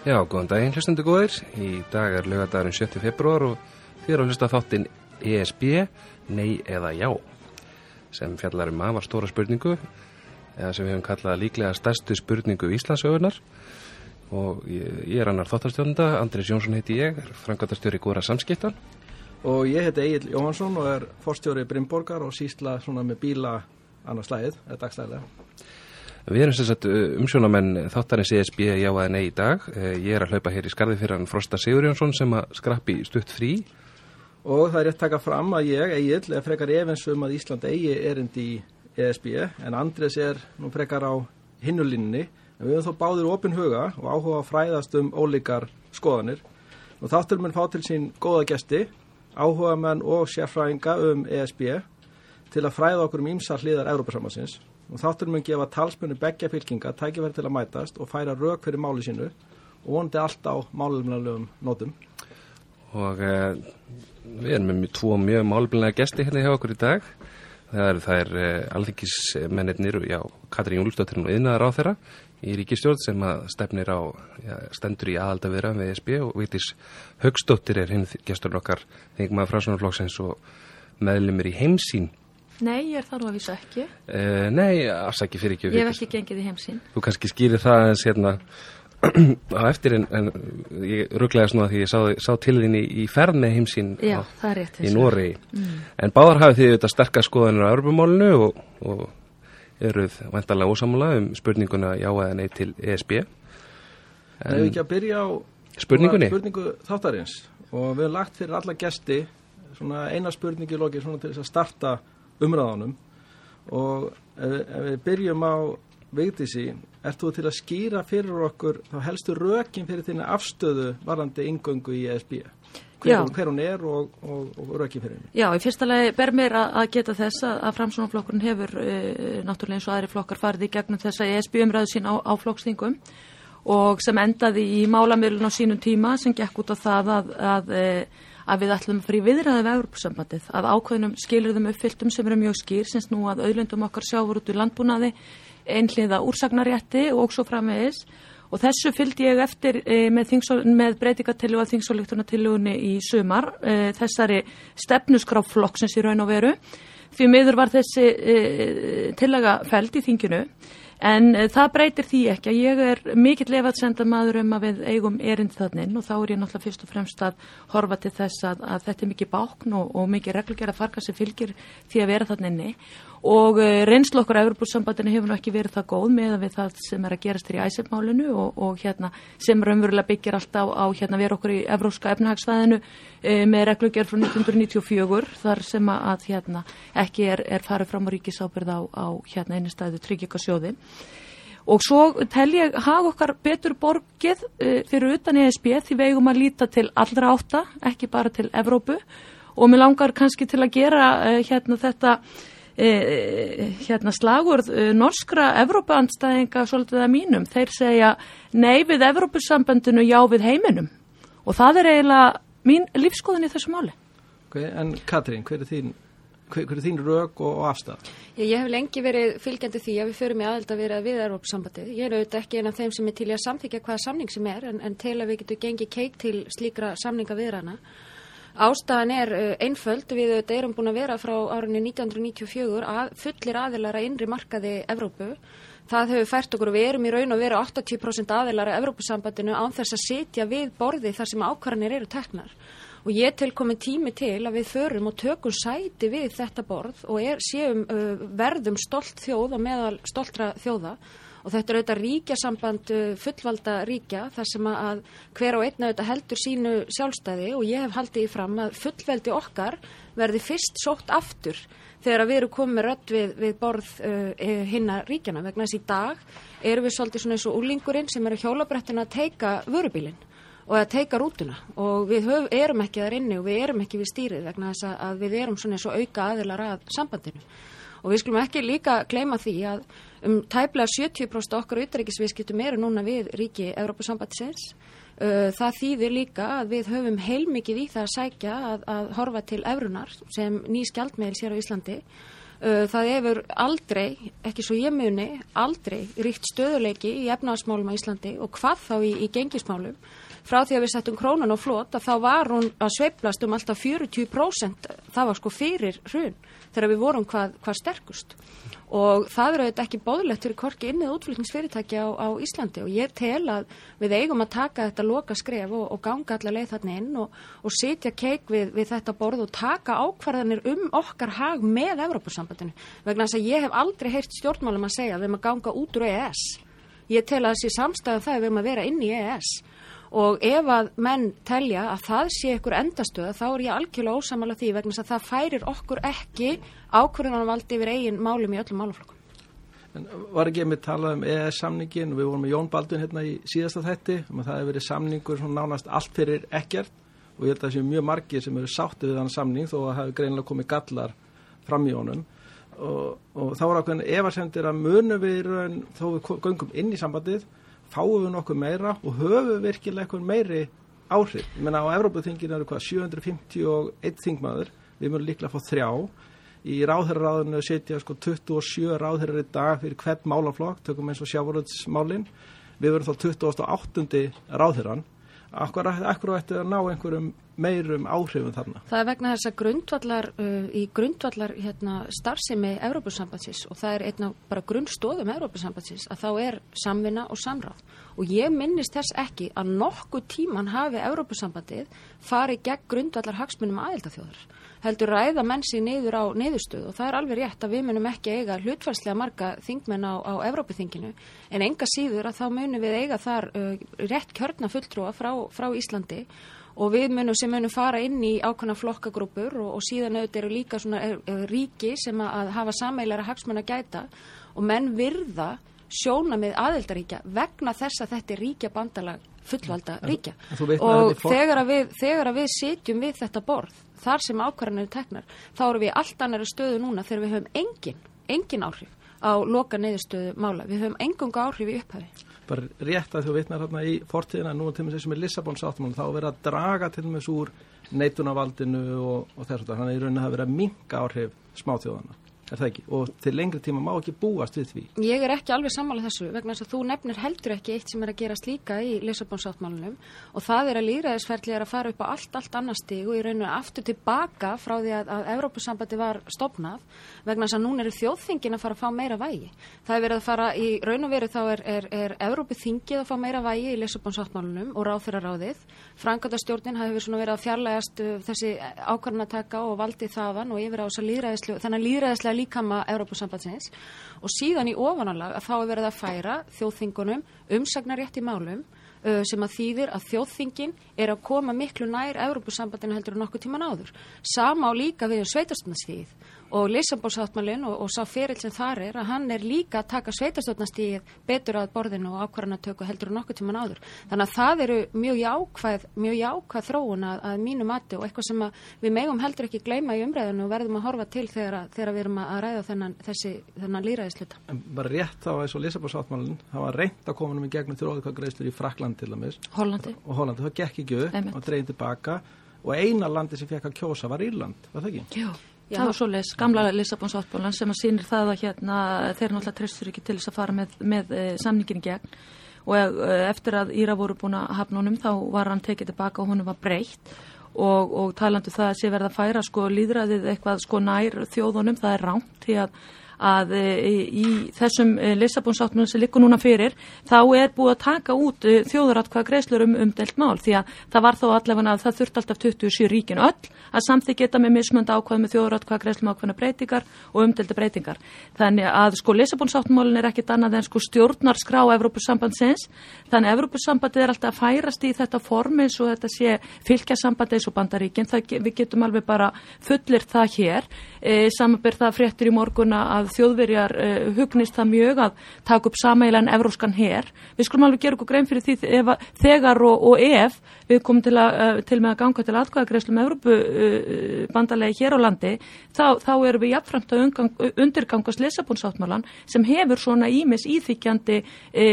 Já, góðan daginn hlustundu góðir. Í dag er lögadagurinn 7. februar og þið eru að hlusta þáttinn ESB, nei eða já, sem fjallar um afar stóra spurningu, eða sem við hefum kallað líklega stærstu spurningu Íslandsögunar. Og ég, ég er annar þáttarstjónda, Andris Jónsson heiti ég, frangatastjóri Góra Samskiptan. Og ég heiti Egil Jóhansson og er forstjóri Brimborgar og sísla svona með bíla annars slæðið, eða dagstæðilega. Við erum sem sagt umsjónamenn þáttarins ESB já að nei í dag. Ég er að hlaupa hér í skarði fyrir hann Frosta Sigur Jónsson sem að skrappi stutt frí. Og það er rétt taka fram að ég, Egil, er frekar efinsum að Ísland eigi erind í ESB en Andres er nú frekar á hinnulinni. En við höfum þó báðir opin huga og áhuga fræðast um ólíkar skoðanir. Og þáttur mun fá til sín góða gesti, áhuga menn og sérfræðinga um ESB til að fræða okkur um ímsa hliðar Európa-samansins og þáttur mun gefa talspunni begja fylkinga tækifæri til að mætast og færa rauk fyrir máli sínu og vonandi allt á málumlega nótum. Og eh, við erum með tvo mjög málumlega gesti hérna hjá okkur í dag. Það er, það er eh, alþingismennir, já, Katrín Júlsdóttir og yðnaðar á þeirra í ríkistjórn sem að stefnir á, já, stendur í aðaldavera með ESB og Vítis Högstóttir er hinn gestur okkar, þengum að frásvonarflokksins og meðlumir í heimsín Nei, ég er þar nú að vísa ekki. Uh, nei, afsaki fyrir ekki. Ég hef ekki gengið í heimsinn. Þú kannski skýrir það eins hérna á eftir en, en ég rugglega svona því ég sá, sá til þín í, í ferð með heimsinn Já, það er rétt. Í Nóri. Mm. En báðar hafið þið þetta sterkar skoðanir á örbumálunu og, og eruð vantarlega ósamulega um spurninguna já eða nei til ESB. En við ekki að byrja á spurningunni. spurningu þáttarins og við hefum lagt fyrir alla gesti svona eina spurningi í loki svona til þess að starta umræðanum og ef, ef við byrjum á Vigdísi, ert þú til að skýra fyrir okkur þá helstu rökin fyrir þínu afstöðu varandi ingöngu í ESB? Hver, hver hún er og, og, og rökin fyrir henni? Já, í fyrsta lagi ber mér að, að geta þess að, að framsónaflokkurinn hefur uh, náttúrulega eins og aðri flokkar farið í gegnum þessa ESB umræðu sín á, á flokkstingum og sem endaði í málamilun á sínum tíma sem gekk út á það að, að uh, að við ætlum að fara í viðræði við Európusambandið, að ákveðnum skilurðum uppfylltum sem eru mjög skýr, semst nú að auðlundum okkar sjáfur út í landbúnaði, einhliða úrsagnarétti og svo framvegis. Og þessu fylgdi ég eftir e, með, með breytingatillu að þingsólíktunartillugunni í sumar, e, þessari stefnusgráflokksins í raun og veru, því miður var þessi e, tillaga fæld í þinginu En uh, það breytir því ekki að ég er mikill lefaðsenda maður um að við eigum erind þannig og þá er ég náttúrulega fyrst og fremst að horfa til þess að, að þetta er mikið bákn og, og mikið reglugjara farga sem fylgir því að vera þannig og uh, reynslu okkur á Európusambandinu hefur nú ekki verið það góð með við það sem er að gerast þér í æsefmálinu og, og hérna, sem raunverulega byggir alltaf á hérna, vera okkur í Evróska efnahagsvæðinu uh, með reglugjör frá 1994 þar sem að hérna, ekki er, er farið fram á ríkisábyrð á, á hérna, einu stæðu tryggjikasjóði og svo tel ég hafa okkar betur borgið uh, fyrir utan ESB því við eigum að líta til allra átta, ekki bara til Evrópu. Og mér langar kannski til að gera hérna þetta e, hérna slagur e, norskra Evrópaandstæðinga svolítið að mínum. Þeir segja nei við Evrópusambandinu, já við heiminum. Og það er eiginlega mín lífskoðin í þessu máli. Okay, en Katrín, hver er þín, hver, hver er þín rauk og, og afstæð? Ég, ég hef lengi verið fylgjandi því að við förum í aðeld að vera við Evrópusambandið. Ég er auðvitað ekki eina af þeim sem er til að samþykja hvaða samning sem er en, en til að við getum gengið keik til slíkra samninga viðrana. Ástæðan er uh, einföld, við auðvitað erum búin að vera frá árunni 1994 að fullir aðilara innri markaði Evrópu. Það hefur fært okkur, við erum í raun og veru 80% aðilara Evrópusambandinu án þess að setja við borði þar sem ákvarðanir eru teknar. Og ég til komið tími til að við förum og tökum sæti við þetta borð og er, séum uh, verðum stolt þjóð og meðal stoltra þjóða og þetta er auðvitað ríkjasamband uh, fullvalda ríkja þar sem að hver og einna auðvitað heldur sínu sjálfstæði. Og ég hef haldið í fram að fullveldi okkar verði fyrst sótt aftur þegar við erum komið rött við, við borð uh, eh, hinna ríkjana vegna þess í dag erum við svolítið svona eins og úlingurinn sem er að hjólabrættina að teika vörubílinn og að teika rútuna. Og við höf, erum ekki þar inni og við erum ekki við stýrið vegna þess að við erum svona eins og auka aðilar að sambandinu. Og við skulum ekki líka gleyma því að um tæplega 70% okkar utrækisviðskiptum eru núna við ríki Európa-sambandsins Uh, það þýðir líka að við höfum heilmikið í það að sækja að, að horfa til efrunar sem ný skjaldmeðils hér á Íslandi. Uh, það hefur aldrei, ekki svo ég muni, aldrei ríkt stöðuleiki í efnaðasmálum á Íslandi og hvað þá í, í gengismálum. Frá því að við settum krónan og flott að þá var hún að sveiplast um alltaf 40%, það var sko fyrir hrun þegar við vorum hvað, hvað sterkust og það eru auðvitað ekki bóðlegt fyrir korki innið útflutningsfyrirtæki á, á Íslandi. Og ég tel að við eigum að taka þetta loka skref og, og ganga allar leið þarna inn og, og sitja keik við, við þetta borð og taka ákvarðanir um okkar hag með Evrópussambandinu vegna þess að ég hef aldrei heyrt stjórnmálum að segja að við erum að ganga út úr EES ég tel að þessi samstæðu það er við erum að vera inn í EES og ef að menn telja að það sé ykkur endastöða þá er ég algjörlega ósamal að því vegna að það færir okkur ekki ákvörðunarvaldi yfir eigin málum í öllum málaflokkum. En var ekki einmitt talað um EES samningin, við vorum með Jón Baldun hérna í síðasta þætti, um að það hefur verið samningur svona nánast allt fyrir ekkert og ég held að það séu mjög margir sem eru sáttið við þann samning þó að það hefur greinilega komið gallar fram í honum og, og þá er ákveðin efarsendir að munu við þó við göngum inn í sambandið fáum við nokkuð meira og höfum virkilega eitthvað meiri áhrif. Ég menna á Evrópaþingin eru hvað 751 þingmaður, við munum líklega að fá þrjá. Í ráðherraráðinu setja sko 27 ráðherrar í dag fyrir hvern málaflokk, tökum eins og sjávaröldsmálinn. Við verum þá 28. ráðherran. Akkur, akkur ætti að ná einhverjum meirum áhrifum þarna? Það er vegna þess að grundvallar, uh, í grundvallar hérna, starfsemi Európusambansins og það er einna bara grunnstóðum Európusambansins að þá er samvinna og samráð og ég minnist þess ekki að nokkuð tíman hafi Európusambandið farið gegn grundvallar hagsmunum aðeldaþjóðar heldur ræða mennsi niður á niðurstöðu. Og það er alveg rétt að við munum ekki eiga hlutfærslega marga þingmenn á, á Evrópithinginu en enga síður að þá munum við eiga þar uh, rétt kjörna fulltrúa frá, frá Íslandi. Og við munum sem munum fara inn í ákvæmna flokkagrúpur og, og síðan auðvitað eru líka svona er, er, ríki sem að hafa sameilara hagsmenn að gæta. Og menn virða sjóna með aðeldaríkja vegna þess að þetta er ríkja bandalag fullvalda ríkja. og þegar að, við, þegar að við sitjum við þetta borð þar sem ákvarðan eru teknar þá eru við allt annari stöðu núna þegar við höfum engin, engin áhrif á loka neyðustöðu mála, við höfum engunga áhrif í upphafi. Bara rétt að þú vitnar hérna í fortíðina nú til að með Lissabons áttumál þá verið að draga til þess úr neitunavaldinu og, og þess að þannig í rauninni að vera minga áhrif smáþjóðana er það ekki? Og til lengri tíma má ekki búast við því? Ég er ekki alveg sammálað þessu vegna þess að þú nefnir heldur ekki eitt sem er að gerast líka í Lissabonsáttmálunum og það er að líðræðisferðli er að fara upp á allt, allt annar stíg og í rauninu aftur tilbaka frá því að, að Evrópusambandi var stopnað vegna þess að núna eru þjóðþingin að fara að fá meira vægi. Það er verið að fara í raun og veru þá er, er, er Evrópuþingið að fá meira vægi í Lissabonsáttmálunum og ráþyraráðið. Líkama Európusambandsins og síðan í ofanalag að þá er verið að færa þjóðþingunum umsagnarétt í málum uh, sem að þýðir að þjóðþingin er að koma miklu nær Európusambandinu heldur en nokkuð tíman áður. Sama á líka við um sveitarstofnarstíð og Lissabonsáttmálinn og, og sá ferill sem þar er að hann er líka að taka sveitarstofnarstíð betur að borðinu og ákvarðanatöku heldur en nokkuð tíman áður. Þannig að það eru mjög jákvæð, mjög jákvæð þróun að, að mínu mati og eitthvað sem við megum heldur ekki gleyma í umræðinu og verðum að horfa til þegar, þegar við erum að ræða þennan, þessi, þennan líraðisluta. En bara rétt þá eins og Lissabonsáttmálinn, það var reynd að koma um í gegnum þróðkvæðgreistur í Frakland til dæmis. Hollandi. Og Hollandi, það gekk ekki upp og dreyin tilbaka og eina landi sem fekk að kjósa var Írland, var það ekki? Jú. Já. Það var svo les, gamla Lissabons áttbólan sem að sýnir það að hérna þeir náttúrulega tristur ekki til þess að fara með, með e, samningin í gegn og e, eftir að Íra voru búin að hafna honum þá var hann tekið tilbaka og honum var breytt og, og talandu um það að sé verða að færa sko líðræðið eitthvað sko nær þjóðunum, það er ránt því að að e, í þessum e, Lissabonsáttnum sem likur núna fyrir þá er búið að taka út e, þjóðuratkvað greislur um umdelt mál. Því að það var þó allavega að það þurft alltaf 27 ríkin öll að samþykja þetta með mismönda ákvað með þjóðuratkvað greislum ákvæmna breytingar og umdelta breytingar. Þannig að sko Lissabonsáttmálin er ekkit annað en sko stjórnarskrá Evrópussambandsins þannig að Evrópussambandið er alltaf að færast í þetta form eins og þetta sé fylgjasambandi eins og bandaríkin, það, við getum alveg bara fullir það hér, e, samanber það fréttir í morguna að að þjóðverjar uh, hugnist það mjög að taka upp sameilan evróskan her. Við skulum alveg gera okkur grein fyrir því ef, þegar og, og ef við komum til, að, uh, til með að ganga til atkvæðagreyslu með Evrópu uh, bandalegi hér á landi, þá, þá erum við jafnframt að undirgangast lesabónsáttmálan sem hefur svona ímis íþykjandi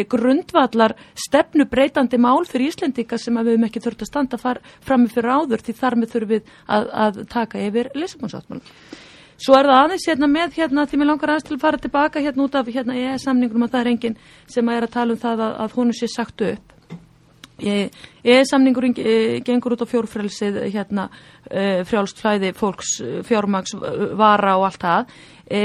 grundvallar stefnubreitandi mál fyrir Íslendinga sem við hefum ekki þurft að standa fram með fyrir áður því þar með þurfum við að, að taka yfir lesabónsáttmálan. Svo er það aðeins hérna með hérna því mér langar aðeins til að fara tilbaka hérna út af hérna ég er samningunum að það er enginn sem er að tala um það að, að hún sé sagt upp. Ég er samningurinn gengur út á fjórfrelsið hérna frjálst flæði fólks fjármags vara og allt það. E,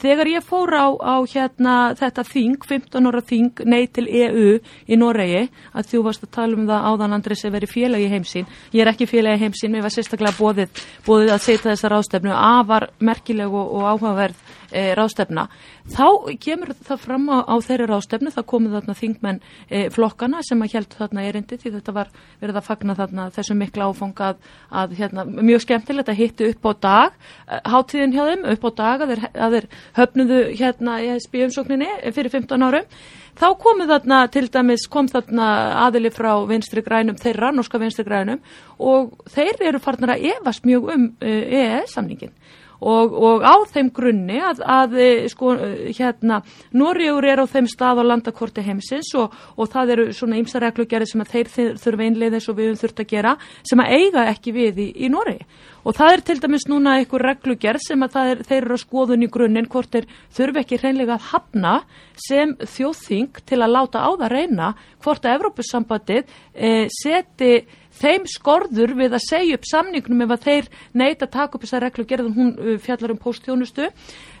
þegar ég fór á, á hérna þetta þing, 15 ára þing nei til EU í Noregi að þú varst að tala um það áðan Andri sem veri félagi heimsín, ég er ekki félagi heimsín mér var sérstaklega bóðið, bóðið að setja þessa ráðstefnu, afar merkileg og, og áhugaverð e, ráðstefna. Þá kemur það fram á, á þeirri ráðstefnu, það komið þarna þingmenn e, flokkana sem að held þarna erindi því þetta var verið að fagna þarna þessu mikla áfanga að, hérna, mjög skemmtilegt að hitti upp á dag hátíðin hjá þeim upp á dag að þeir, að þeir höfnuðu hérna í spíumsókninni fyrir 15 árum. Þá komið þarna til dæmis kom þarna aðili frá vinstri grænum þeirra, norska vinstri grænum og þeir eru farnar að evast mjög um EES-samningin og, og á þeim grunni að, að sko hérna Norrjögur er á þeim stað á landakorti heimsins og, og það eru svona ýmsa reglugjari sem að þeir þurfa einlega eins og við höfum þurft að gera sem að eiga ekki við í, í Norri og það er til dæmis núna einhver reglugjær sem að er, þeir eru að skoðun í grunninn hvort þeir þurfi ekki hreinlega að hafna sem þjóðþing til að láta á það reyna hvort að Evrópussambandið eh, seti þeim skorður við að segja upp samningnum ef að þeir neyta að taka upp þessa reglugjörðum hún uh, fjallar um póstþjónustu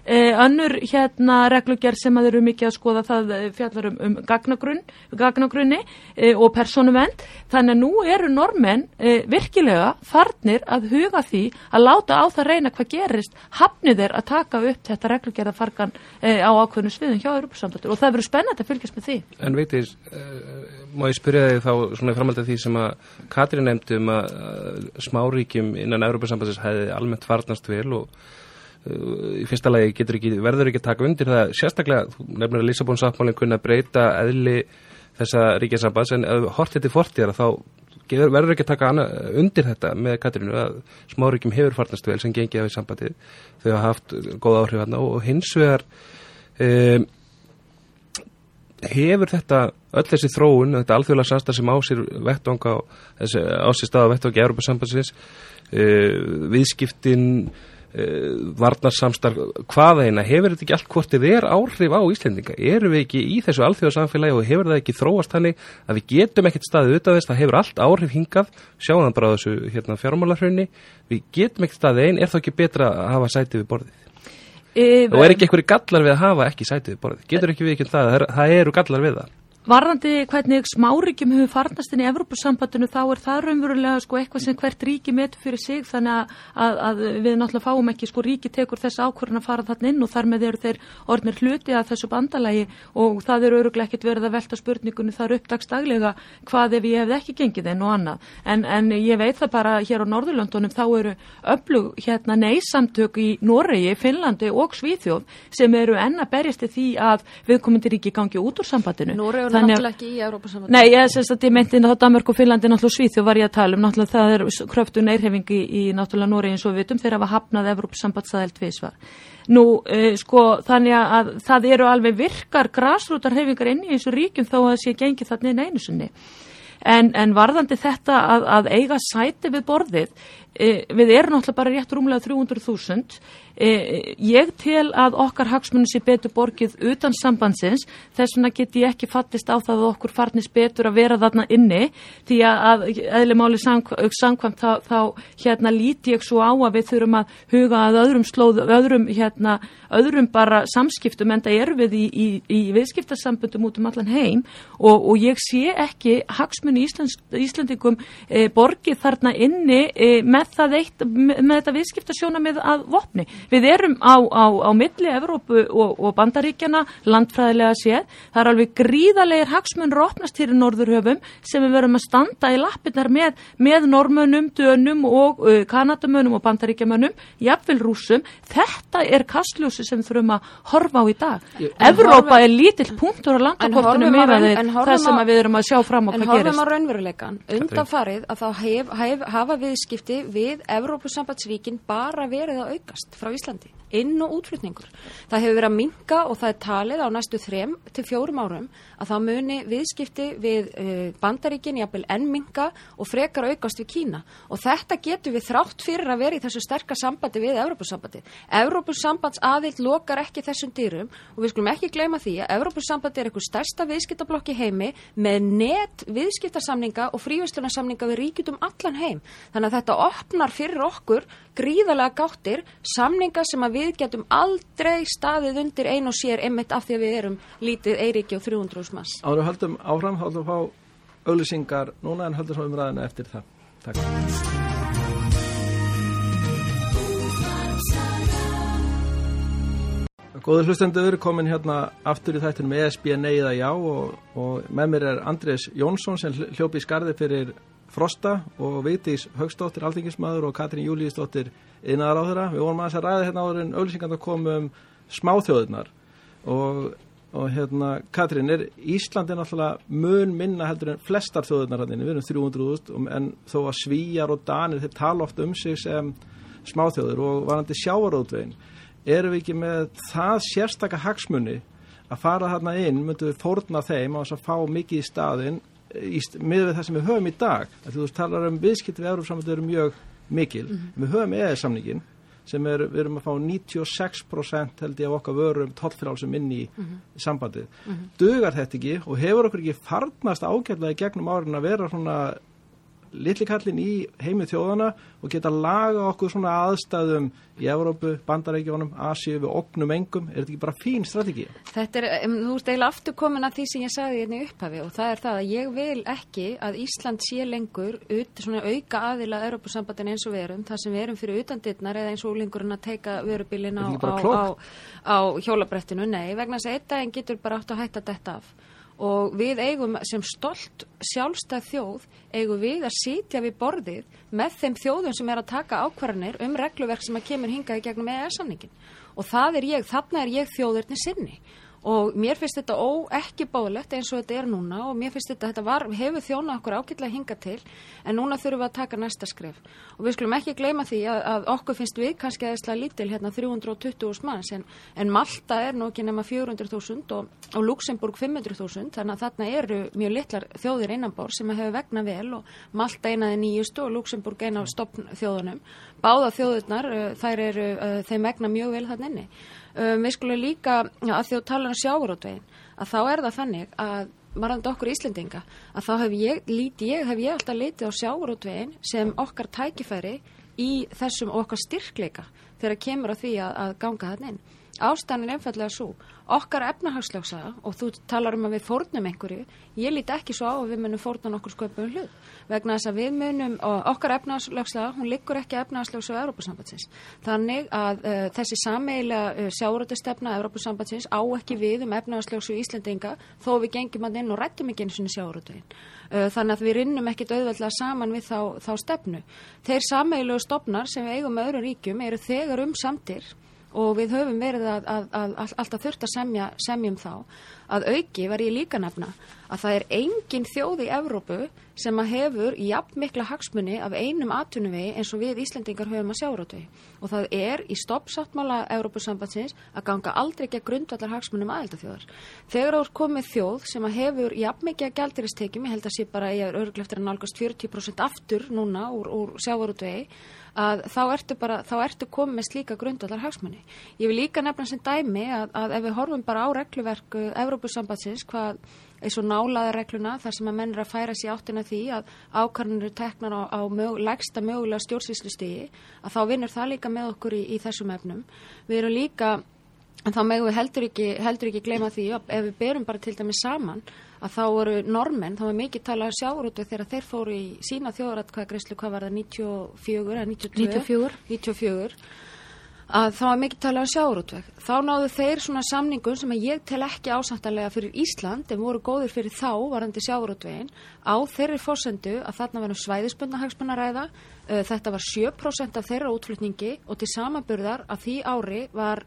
Eh, önnur hérna reglugjær sem að eru mikið að skoða það eh, fjallar um, um gagnagrunn, gagnagrunni eh, og personuvend. Þannig að nú eru normenn eh, virkilega farnir að huga því að láta á það reyna hvað gerist hafnið er að taka upp þetta reglugjærðafarkan eh, á ákveðinu sviðum hjá Europasamböldur og það verður spennandi að fylgjast með því. En veitir, eh, má ég spyrja þig þá svona framhald af því sem að Katrin nefndi um að smáríkjum innan Europasamböldur hefði almennt farnast vel og í fyrsta lagi ekki, verður ekki að taka undir það sérstaklega, nefnir að Lísabónsáttmálinn kunna breyta eðli þessa ríkjarsambans en hortið til fortíðar þá verður ekki að taka undir þetta með Katrinu að smáríkjum hefur farnast vel sem gengið af í sambandið. Þau hafa haft góð áhrif hann og hins vegar um, hefur þetta öll þessi þróun, þetta alþjóðlega samstað sem á sér vettvang á, á sér stað á vettvangi Európa sambandsins uh, Eh, varnarsamstarf, hvaða eina hefur þetta ekki allt hvort þið er áhrif á Íslendinga? Eru við ekki í þessu alþjóðarsamfélagi og hefur það ekki þróast hannig að við getum ekkert staðið auðvitað þess, það hefur allt áhrif hingað? Sjáum það bara á þessu hérna, fjármálarhraunni við getum ekkert staðið einn, er þá ekki betra að hafa sætið við borðið? E, og er ekki einhverju gallar við að hafa ekki sætið við borðið, getur ekki við ekki um það, það, það eru gallar við það Varðandi hvernig smáríkjum hefur farnast inn í Evrópussambandinu þá er það raunverulega sko eitthvað sem hvert ríki metur fyrir sig þannig að, að við náttúrulega fáum ekki sko ríki tekur þess ákvörðan að fara þarna inn og þar með eru þeir orðnir hluti að þessu bandalagi og það eru öruglega ekkit verið að velta spurningunni þar uppdagsdaglega hvað ef ég hefði ekki gengið einn og annað. En, en ég veit það bara hér á Norðurlöndunum þá eru öflug hérna neysamtök í Noregi, Finnlandi og Svíþjóð sem eru enna berjast í því að viðkomandi úr sambandinu náttúrulega ekki í Európa Nei, ég sést að ég meinti þá Danmark og Finnlandi náttúrulega Svíþjóð var ég að tala um náttúrulega það er kröftu neyrhefingi í, í náttúrulega Nóri eins og við vitum þegar að hafnað Európa sambandsaðelt viðsvar. Nú, uh, sko, þannig að það eru alveg virkar grásrútarhefingar inn í þessu ríkjum þó að það sé gengið þarna inn einu sinni. En, en varðandi þetta að, að eiga sæti við borðið, e, við erum náttúrulega bara rétt rúmlega 300.000 E, ég tel að okkar hagsmunni sé betur borgið utan sambandsins. Þess vegna get ég ekki fattist á það að okkur farnist betur að vera þarna inni. Því að eðlimáli samkvæmt þá, þá hérna líti ég svo á að við þurfum að huga að öðrum slóð, öðrum hérna, öðrum bara samskiptum en það er við í, í, í viðskiptarsambundum út um allan heim. Og, og ég sé ekki hagsmunni Íslands, Íslandingum e, borgið þarna inni með með það eitt, með, með þetta viðskiptasjóna með að vopni. Við erum á, á, á milli Evrópu og, og Bandaríkjana landfræðilega séð. Það er alveg gríðarlegar hagsmunur opnast hér í Norðurhöfum sem við verum að standa í lappinnar með, með normönum, dönum og uh, kanadamönum og bandaríkjamönum, jafnvel rúsum. Þetta er kastljósi sem þurfum að horfa á í dag. Evrópa er lítill punktur á landakortinu með það sem við erum að sjá fram á hvað gerist. En horfum á raunveruleikan. Undanfarið að þá hef, hef, hafa viðskipti við Evrópusambandsríkin bara verið að aukast frá Íslandi inn- og útflutningur. Það hefur verið að minka og það er talið á næstu þrem til fjórum árum að þá muni viðskipti við uh, bandaríkin, jafnvel enn minka og frekar aukast við Kína. Og þetta getur við þrátt fyrir að vera í þessu sterkar sambandi við Evrópussambandi. Evrópussambands aðild lokar ekki þessum dýrum og við skulum ekki gleyma því að Evrópussambandi er eitthvað stærsta viðskiptablokki heimi með net viðskiptarsamninga og frívistlunarsamninga við ríkjutum allan heim. Þannig að þetta opnar fyrir okkur gríðalega gáttir samninga sem að við getum aldrei staðið undir ein og sér einmitt af því að við erum lítið Eiríki og 300 manns. Áður höldum áfram, höldum að fá auðlýsingar núna en höldum svo umræðina eftir það. Takk. Góður hlustendur, komin hérna aftur í þættin með ESB neyða já og, og með mér er Andrés Jónsson sem hljópi í skarði fyrir Frosta og Vigdís Högstóttir, alþingismadur og Katrín Júlíðsdóttir innar á þeirra. Við vorum að þess að ræða hérna áður en auðlýsingarna komum um smáþjóðunar og, og hérna Katrín, er Íslandin alltaf mun minna heldur en flestar þjóðunar hérna, við erum 300.000 en þó að Svíjar og Danir þeir tala oft um sig sem smáþjóður og varandi sjávarótveginn erum við ekki með það sérstaka hagsmunni að fara þarna inn, myndum við fórna þeim á þess að fá mikið í staðin með við það sem við höfum í dag að þú talar um viðskipt við Európsamöndu eru mjög mikil, mm -hmm. við höfum eða-samningin sem er, við erum að fá 96% held ég af okkar vörum tollfrálsum inn í mm -hmm. sambandið mm -hmm. dugar þetta ekki og hefur okkur ekki farnast ágætlega í gegnum árin að vera svona litlikallin í heimi þjóðana og geta laga okkur svona aðstæðum í Evrópu, Bandarækjónum, Asíu við opnum engum, er þetta ekki bara fín strategi? Þetta er, um, þú ert eiginlega aftur komin að því sem ég sagði hérna í upphafi og það er það að ég vil ekki að Ísland sé lengur ut, svona auka aðila Evrópusambandin eins og við erum, það sem við erum fyrir utandittnar eða eins og úlingurinn að teika vörubilin á, á, á, á hjólabrettinu, nei, vegna þess að einn daginn getur bara átt að hætta þetta af og við eigum sem stolt sjálfstæð þjóð eigum við að sitja við borðið með þeim þjóðum sem er að taka ákvarðanir um regluverk sem að kemur hingað í gegnum EES-samningin og það er ég, þarna er ég þjóðurni sinni og mér finnst þetta ó ekki báðlegt eins og þetta er núna og mér finnst þetta, þetta var, hefur þjóna okkur ágætlega hinga til en núna þurfum við að taka næsta skref. Og við skulum ekki gleyma því að, að okkur finnst við kannski aðeinslega lítil hérna 320.000 manns en, en Malta er nú ekki nema 400.000 og, og Luxemburg 500.000 þannig að þarna eru mjög litlar þjóðir innanbór sem hefur vegna vel og Malta einaði nýjustu og Luxemburg eina stopn þjóðunum báða þjóðurnar þær eru þeim vegna mjög vel inni Um, við skulum líka, að að tala um sjávarótvegin, að þá er það þannig að varðandi okkur Íslendinga, að þá hef ég, líti ég, hef ég alltaf litið á sjávarótvegin sem okkar tækifæri í þessum okkar styrkleika þegar kemur að því að, að ganga þarna inn. Ástæðan er einfallega svo, okkar efnahagslöksaða og þú talar um að við fórnum einhverju, ég líti ekki svo á að við munum fórna nokkur sköpum hlut vegna þess að við munum, okkar efnahagslöksaða, hún liggur ekki efnahagslöksaða á Európusambatsins. Þannig að uh, þessi sammeila uh, sjáuröldistefna Európusambatsins á ekki við um efnahagslöksu í Íslendinga þó við gengjum að inn og rættum ekki eins og sjáuröldveginn. Uh, þannig að við rinnum ekkit auðveldlega saman við þá, þá stefnu. Þeir sammeilu stofnar sem við eigum með öðrum ríkjum eru þegar um samtir og við höfum verið að, að, að, að alltaf þurft að semja, semjum þá að auki var ég líka nefna að það er engin þjóð í Evrópu sem að hefur jafn mikla hagsmunni af einum atvinnuvegi eins og við Íslendingar höfum að sjáratvegi og það er í stoppsáttmála Evrópusambatsins að ganga aldrei ekki að grundvallar hagsmunum aðeldaþjóðar. Þegar áur komið þjóð sem að hefur jafn mikið að gældiristekjum, ég held að sé bara ég er örgleftir að nálgast 40% aftur núna úr, úr sjávarutvegi að þá ertu, bara, þá ertu komið með slíka grundvallar hagsmunni. Ég vil líka nefna sem dæmi að, að ef við horfum bara á regluverku Evrópusambatsins hvað eins og nálaðarregluna þar sem að menn er að færa sér áttina því að ákarnir eru teknar á, á mög, lægsta mögulega stjórnsýslu stígi að þá vinnur það líka með okkur í, í þessum efnum. Við erum líka, en þá megum við heldur ekki, heldur ekki gleyma því að ef við berum bara til dæmis saman að þá voru normenn, þá var mikið talað sjáurútu þegar þeir fóru í sína þjóðaratkvæðagreyslu, hvað var það, 94 eða 92? 94. 94 að þá var mikið talað um sjáurútveg. Þá náðu þeir svona samningum sem ég tel ekki ásæntalega fyrir Ísland en voru góður fyrir þá varandi sjáurútvegin á þeirri fórsendu að þarna verður svæðisbundna hagsmunnaræða. Uh, þetta var 7% af þeirra útflutningi og til samaburðar að því ári var,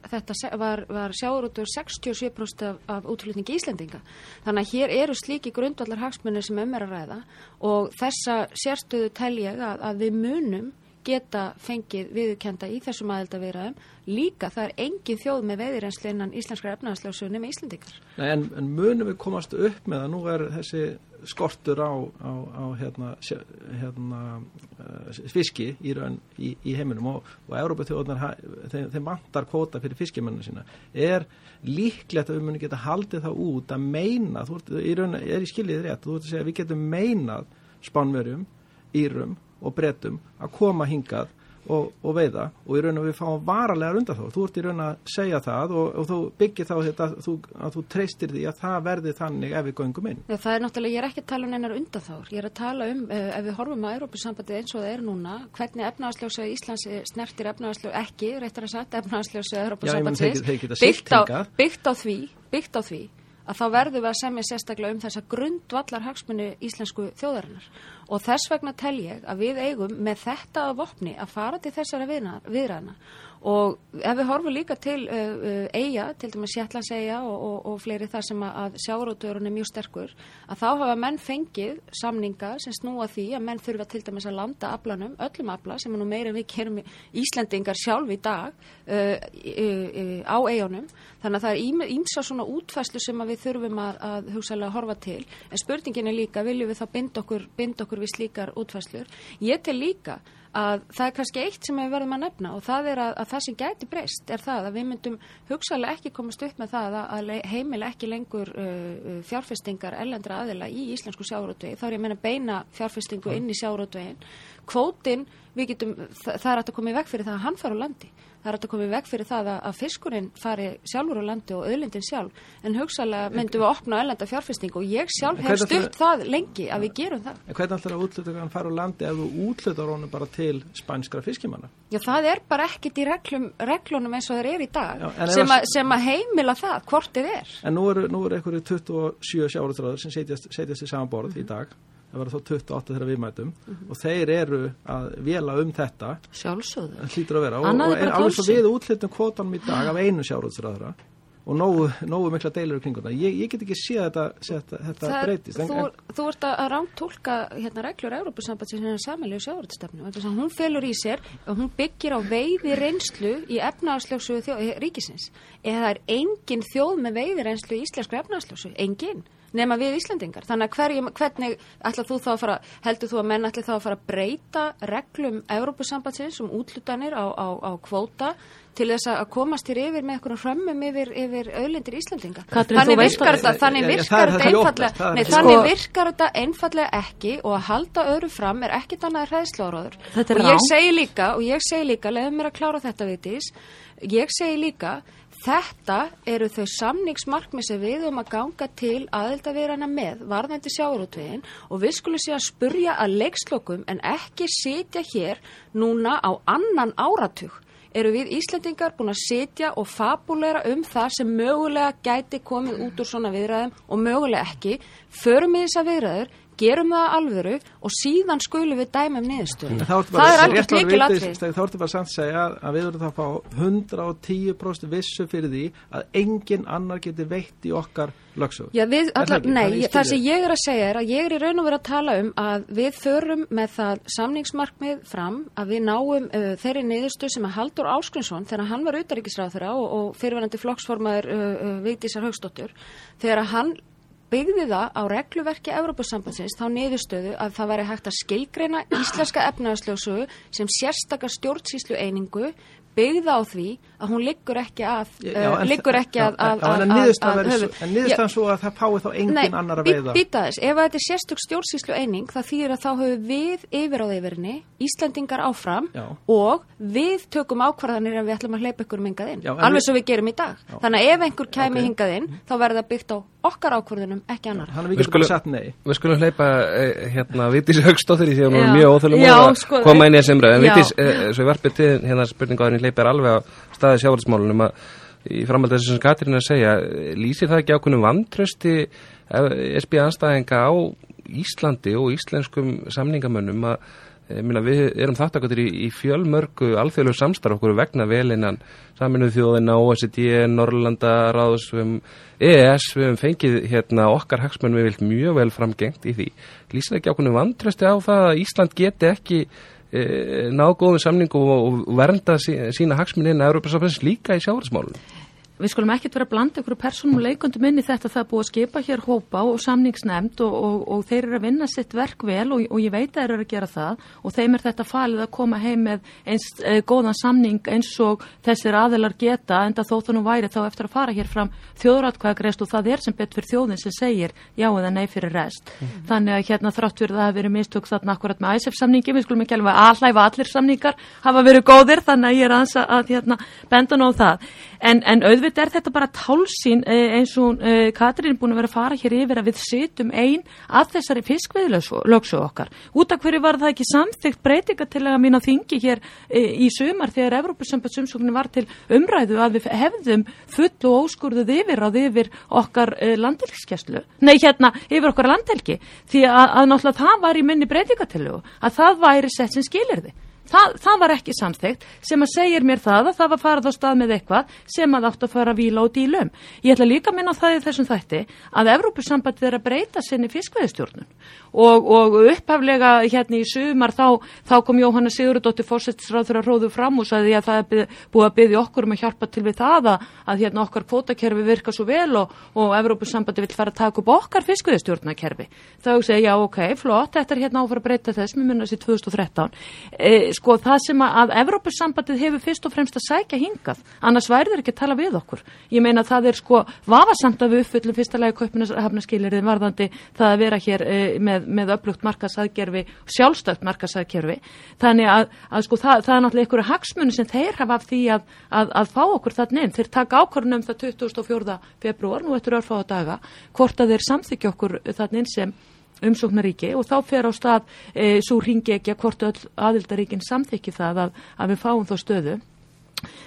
var, var sjáurútveg 67% af, af útflutningi Íslendinga. Þannig að hér eru slíki grundvallar hagsmunir sem um er að ræða og þessa sérstöðu tel ég að, að við munum geta fengið viðkenda í þessum aðeldavirðum líka það er engin þjóð með veiðirenslu innan íslenskar efnaðarsljósunum með Íslandikar. Nei, en, en munum við komast upp með að nú er þessi skortur á, á, á hérna, hérna, uh, fiski í, raun, í, í heiminum og, og Európa þjóðunar þeim, þeim vantar kvota fyrir fiskimenninu sína. Er líklegt að við munum geta haldið það út að meina, þú ert, í raun, er í skiljið rétt, þú ert að segja við getum meinað spánverjum, írum og brettum að koma hingað og, og veiða og í raun og við fáum varalegar undan þá. Þú ert í raun að segja það og, og þú byggir þá þetta þú, að þú treystir því að það verði þannig ef við göngum inn. Það er náttúrulega, ég er ekki að tala um einar undan þá. Ég er að tala um, uh, ef við horfum að Európusambandi eins og það er núna, hvernig efnaðarsljósa Íslands snertir efnaðarsljósa ekki, reyttar að sagt efnaðarsljósa Európusambandis, byggt, byggt á því, byggt á því að þá verðum við að semja sérstaklega um þessa grundvallar hagsmunni íslensku þjóðarinnar. Og þess vegna tel ég að við eigum með þetta að vopni að fara til þessara viðræðina og ef við horfum líka til uh, uh, eiga, til dæmis Sjallands eiga og, og, og fleiri þar sem að sjáróturun er mjög sterkur, að þá hafa menn fengið samninga sem snúa því að menn þurfa til dæmis að landa aflanum, öllum afla sem er nú meira en við kerum Íslendingar sjálf í dag uh, á eigunum, þannig að það er ímsa svona útfæslu sem við þurfum að, að hugsaðlega horfa til, en spurningin er líka, viljum við þá binda okkur, binda okkur við slíkar útfæslur? Ég tel líka að það er kannski eitt sem við verðum að nefna og það er að, að það sem gæti breyst er það að við myndum hugsalega ekki komast upp með það að, að heimila ekki lengur uh, uh fjárfestingar ellendra aðila í íslensku sjárótvegi, þá er ég að menna beina fjárfestingu inn í sjárótvegin kvótin, við getum, það, það er að koma í veg fyrir það að hann fara á landi það er að koma í veg fyrir það að, að fiskurinn fari sjálfur á landi og öðlindin sjálf en hugsalega myndum við að opna öðlenda fjárfesting og ég sjálf hef stutt það lengi að við gerum það. En hvernig ætlar að útluta hann fara á landi ef þú útlutar honum bara til spænskra fiskimanna? Já það er bara ekkit í reglum, reglunum eins og það er í dag Já, sem, a, sem að heimila það hvort þið er. En nú eru er einhverju 27 sjáurutráður sem setjast, setjast í saman borð mm -hmm. í dag það var þá 28 þegar við mætum. Mm -hmm. og þeir eru að vela um þetta. Sjálfsögðu. Hlýtur að vera. Og, og er alveg svo við útlutum kvotanum í dag af einu sjálfsögðra og nógu, nógu mikla deilur kring þetta ég, ég get ekki séð þetta, þetta, þetta það, breytist. En, þú, en, þú ert að rámt tólka hérna reglur Európusambandsins hérna samhælið sjáurðstefnu hún felur í sér og hún byggir á veiði reynslu í efnaðarsljósu ríkisins. Eða það er engin þjóð með veiði reynslu í íslensku efnaðarsljósu, engin nema við Íslandingar. Þannig að hverjum, hvernig ætlað þú þá að fara, heldur þú að menn ætlað þá að fara að breyta reglum Európusambandsins um útlutanir á, á, á kvóta til þess að komast hér yfir með eitthvað hrömmum yfir, yfir auðlindir Íslandinga. Katrin, þannig virkar þetta, þannig virkar þetta einfallega, nei þannig virkar þetta einfallega ekki og að halda öðru fram er ekkit annað hræðslóraður. Og ég segi líka, og ég segi líka, leiðum mér að klára þetta viðtís, ég segi líka Þetta eru þau samningsmarkmið sem við um að ganga til aðeldavirana með varðandi sjáurútvegin og við skulum sé að spurja að leikslokum en ekki sitja hér núna á annan áratug. Eru við Íslandingar búin að sitja og fabulera um það sem mögulega gæti komið út úr svona viðræðum og mögulega ekki. Förum í þessa viðræður, gerum það alvöru og síðan skulum við dæma um niðurstöðum. Það er alveg mikil aðrið. Þá ertu bara samt að segja að við verðum það að fá 110% vissu fyrir því að engin annar getur veitt í okkar lagsög. Já, við, allar, nei, það sem ég er að segja er að ég er í raun og verið að tala um að við förum með það samningsmarkmið fram að við náum uh, þeirri niðurstöð sem að Haldur Áskrinsson þegar hann var utaríkisráð þeirra og, og fyrirverandi flokksformaður uh, uh, Vigdísar Haugstóttur þegar hann byggði það á regluverki Európusambansins þá niðurstöðu að það væri hægt að skilgreina íslenska efnaðarsljósu sem sérstakar stjórnsýslu einingu byggða á því að hún liggur ekki að, Já, uh, liggur ekki að, að, en að, niðurstaðan að verður höfuð. svo- En niðurstaðan svo að það fái þá engin annar að veiða. býta þess, ef að þetta er sérstök stjórnsýslu eining, það þýðir að þá höfum við yfir á yfirinni, Íslandingar áfram Já. og við tökum ákvarðanir ef við ætlum að hleypa ykkur hingað inn, Já, alveg við- svo við gerum í dag. Þannig að ef einhver kæmi Ok. hingað inn, þá verður það byggt á okkar ákvarðunum, ekki annar. Að Við við skulum- sagt nei. Við skulum hleypa eh, hérna Vitís Högstóttir í því að hún er mjög óþölum Eh, staði sjávarðismálunum að í framhald þessu sem Katrín er að segja, eh, lýsir það ekki ákveðnum vantrösti SB anstæðinga á Íslandi og íslenskum samningamönnum að Ég meina, við erum þáttakatur í, í fjölmörgu alþjóðlegu samstarf okkur vegna vel innan saminuð þjóðina, OECD, Norrlanda, Ráðs, við höfum EES, við höfum fengið hérna okkar hagsmenn við vilt mjög vel framgengt í því. Lýsir ekki ákveðinu vantrösti á það að Ísland geti ekki e, náð góðum samningu og, vernda sí, sína að Európa líka í sjávarsmálunum? Við skulum ekkert vera að blanda ykkur persónum leikundum inn í þetta það er búið að skipa hér hópa og samningsnemnd og, og, og þeir eru að vinna sitt verk vel og, og ég veit að þeir eru að gera það og þeim er þetta falið að koma heim með eins e, góðan samning eins og þessir aðilar geta en það það nú væri þá eftir að fara hér fram þjóðratkvæðagreist og það er sem betur fyrir þjóðin sem segir já eða nei fyrir rest. Þannig að hérna þrátt fyrir það hafi verið mistök þarna akkurat með ISF samningi, við skulum ekki alveg aðhlæfa allir samningar hafa verið góðir þannig að ég er að, að hérna, benda ná það. En, en auðvitað er þetta bara tálsín eh, eins og eh, Katrín er búin að vera að fara hér yfir að við situm ein að þessari fiskveðilöksu okkar. Út af hverju var það ekki samþygt breytingatilega mín á þingi hér eh, í sumar þegar Evrópusambandsumsóknin var til umræðu að við hefðum full og óskurðuð yfir á yfir okkar landhelgiskeslu. Nei, hérna, yfir okkar landhelgi. Því að, að náttúrulega það var í minni breytingatilegu að það væri sett sem skilirði. Það, það var ekki samþygt sem að segir mér það að það var farað á stað með eitthvað sem að átt að fara að víla á dílum. Ég ætla líka að minna það í þessum þætti að Evrópusambandið er að breyta sinni fiskveðistjórnun og, og upphaflega hérna í sumar þá, þá kom Jóhanna Sigurðardóttir fórsettisráð fyrir að róðu fram og sagði að það er búið að byggja okkur um að hjálpa til við það að, að hérna okkar kvótakerfi virka svo vel og, og Evrópusambandið vil fara að taka upp okkar fiskveðistjórnakerfi. Þá segja ok, flott, þetta er hérna áfara að breyta þess, mér munast í 2013. E, sko það sem að, Evrópussambandið hefur fyrst og fremst að sækja hingað. Annars værið ekki að tala við okkur. Ég meina það er sko vafasamt að við uppfyllum fyrsta lagi kaupinashafnaskilirinn varðandi það að vera hér e, með, með upplugt markasaðgerfi sjálfstökt markasaðgerfi þannig að, að sko það, það er náttúrulega einhverju hagsmunni sem þeir hafa af því að, að, að fá okkur þarna inn. Þeir taka ákvörðunum það 24. februar nú eftir örfáða daga hvort að þeir samþykja okkur þarna inn sem umsóknaríki og þá fer á stað e, svo ringi ekki að hvort öll aðildaríkin samþykki það að, að við fáum þó stöðu.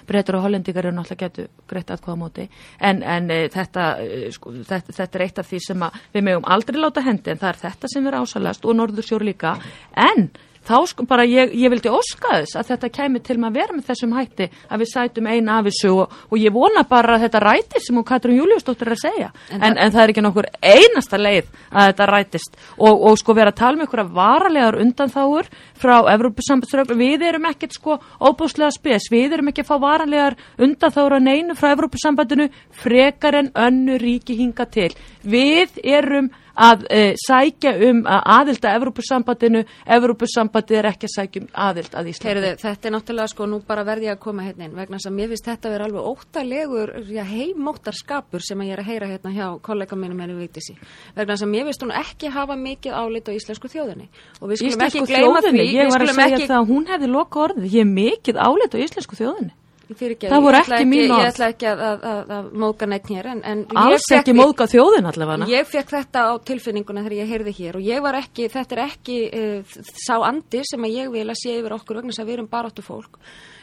Breytur og hollendingar eru náttúrulega getur greitt að hvaða móti. En, en e, þetta, e, sko, þetta, þetta er eitt af því sem við mögum aldrei láta hendi en það er þetta sem er ásalast og Norðursjór líka. En þá sko bara ég, ég vildi óska þess að þetta kæmi til maður að vera með þessum hætti að við sætum eina af þessu og, og ég vona bara að þetta rætist sem hún Katrín Júliusdóttir er að segja. En, en, en það er ekki nokkur einasta leið að þetta rætist. Og, og sko vera að tala með ykkur að varalegar undanþáur frá Evrópusambandsröglu, við erum ekkert sko óbúslega spes, við erum ekki að fá varalegar undanþáur að neinu frá Evrópusambandinu frekar en önnu ríki hinga til. Við erum að e, sækja um að aðild að Evrópusambandinu, Evrópusambandið er ekki að sækja um aðild að Íslandi. Heyrðu, þetta er náttúrulega sko, nú bara verði ég að koma hérna inn vegna þess að mér finnst þetta að vera alveg óttalegur já, heimóttar skapur sem ég er að heyra hérna hjá kollega mínum henni Vigdísi. Vegna þess að mér finnst hún ekki hafa mikið álit á íslensku þjóðinni. Og við skulum Íslensku ekki gleyma þjóðinni, því ég við var að segja ekki, það að hún hefði loka orðið, ég er mikið álit á íslensku þjóðinni. Það voru ég ekki mín Ég orð. ætla ekki að, að, að, að móka neitt hér en, en ég Alls ekki móðga þjóðin allavega. Ég fekk þetta á tilfinninguna þegar ég heyrði hér og ég var ekki, þetta er ekki uh, sá andi sem að ég vil að sé yfir okkur vegna þess að við erum baráttu fólk.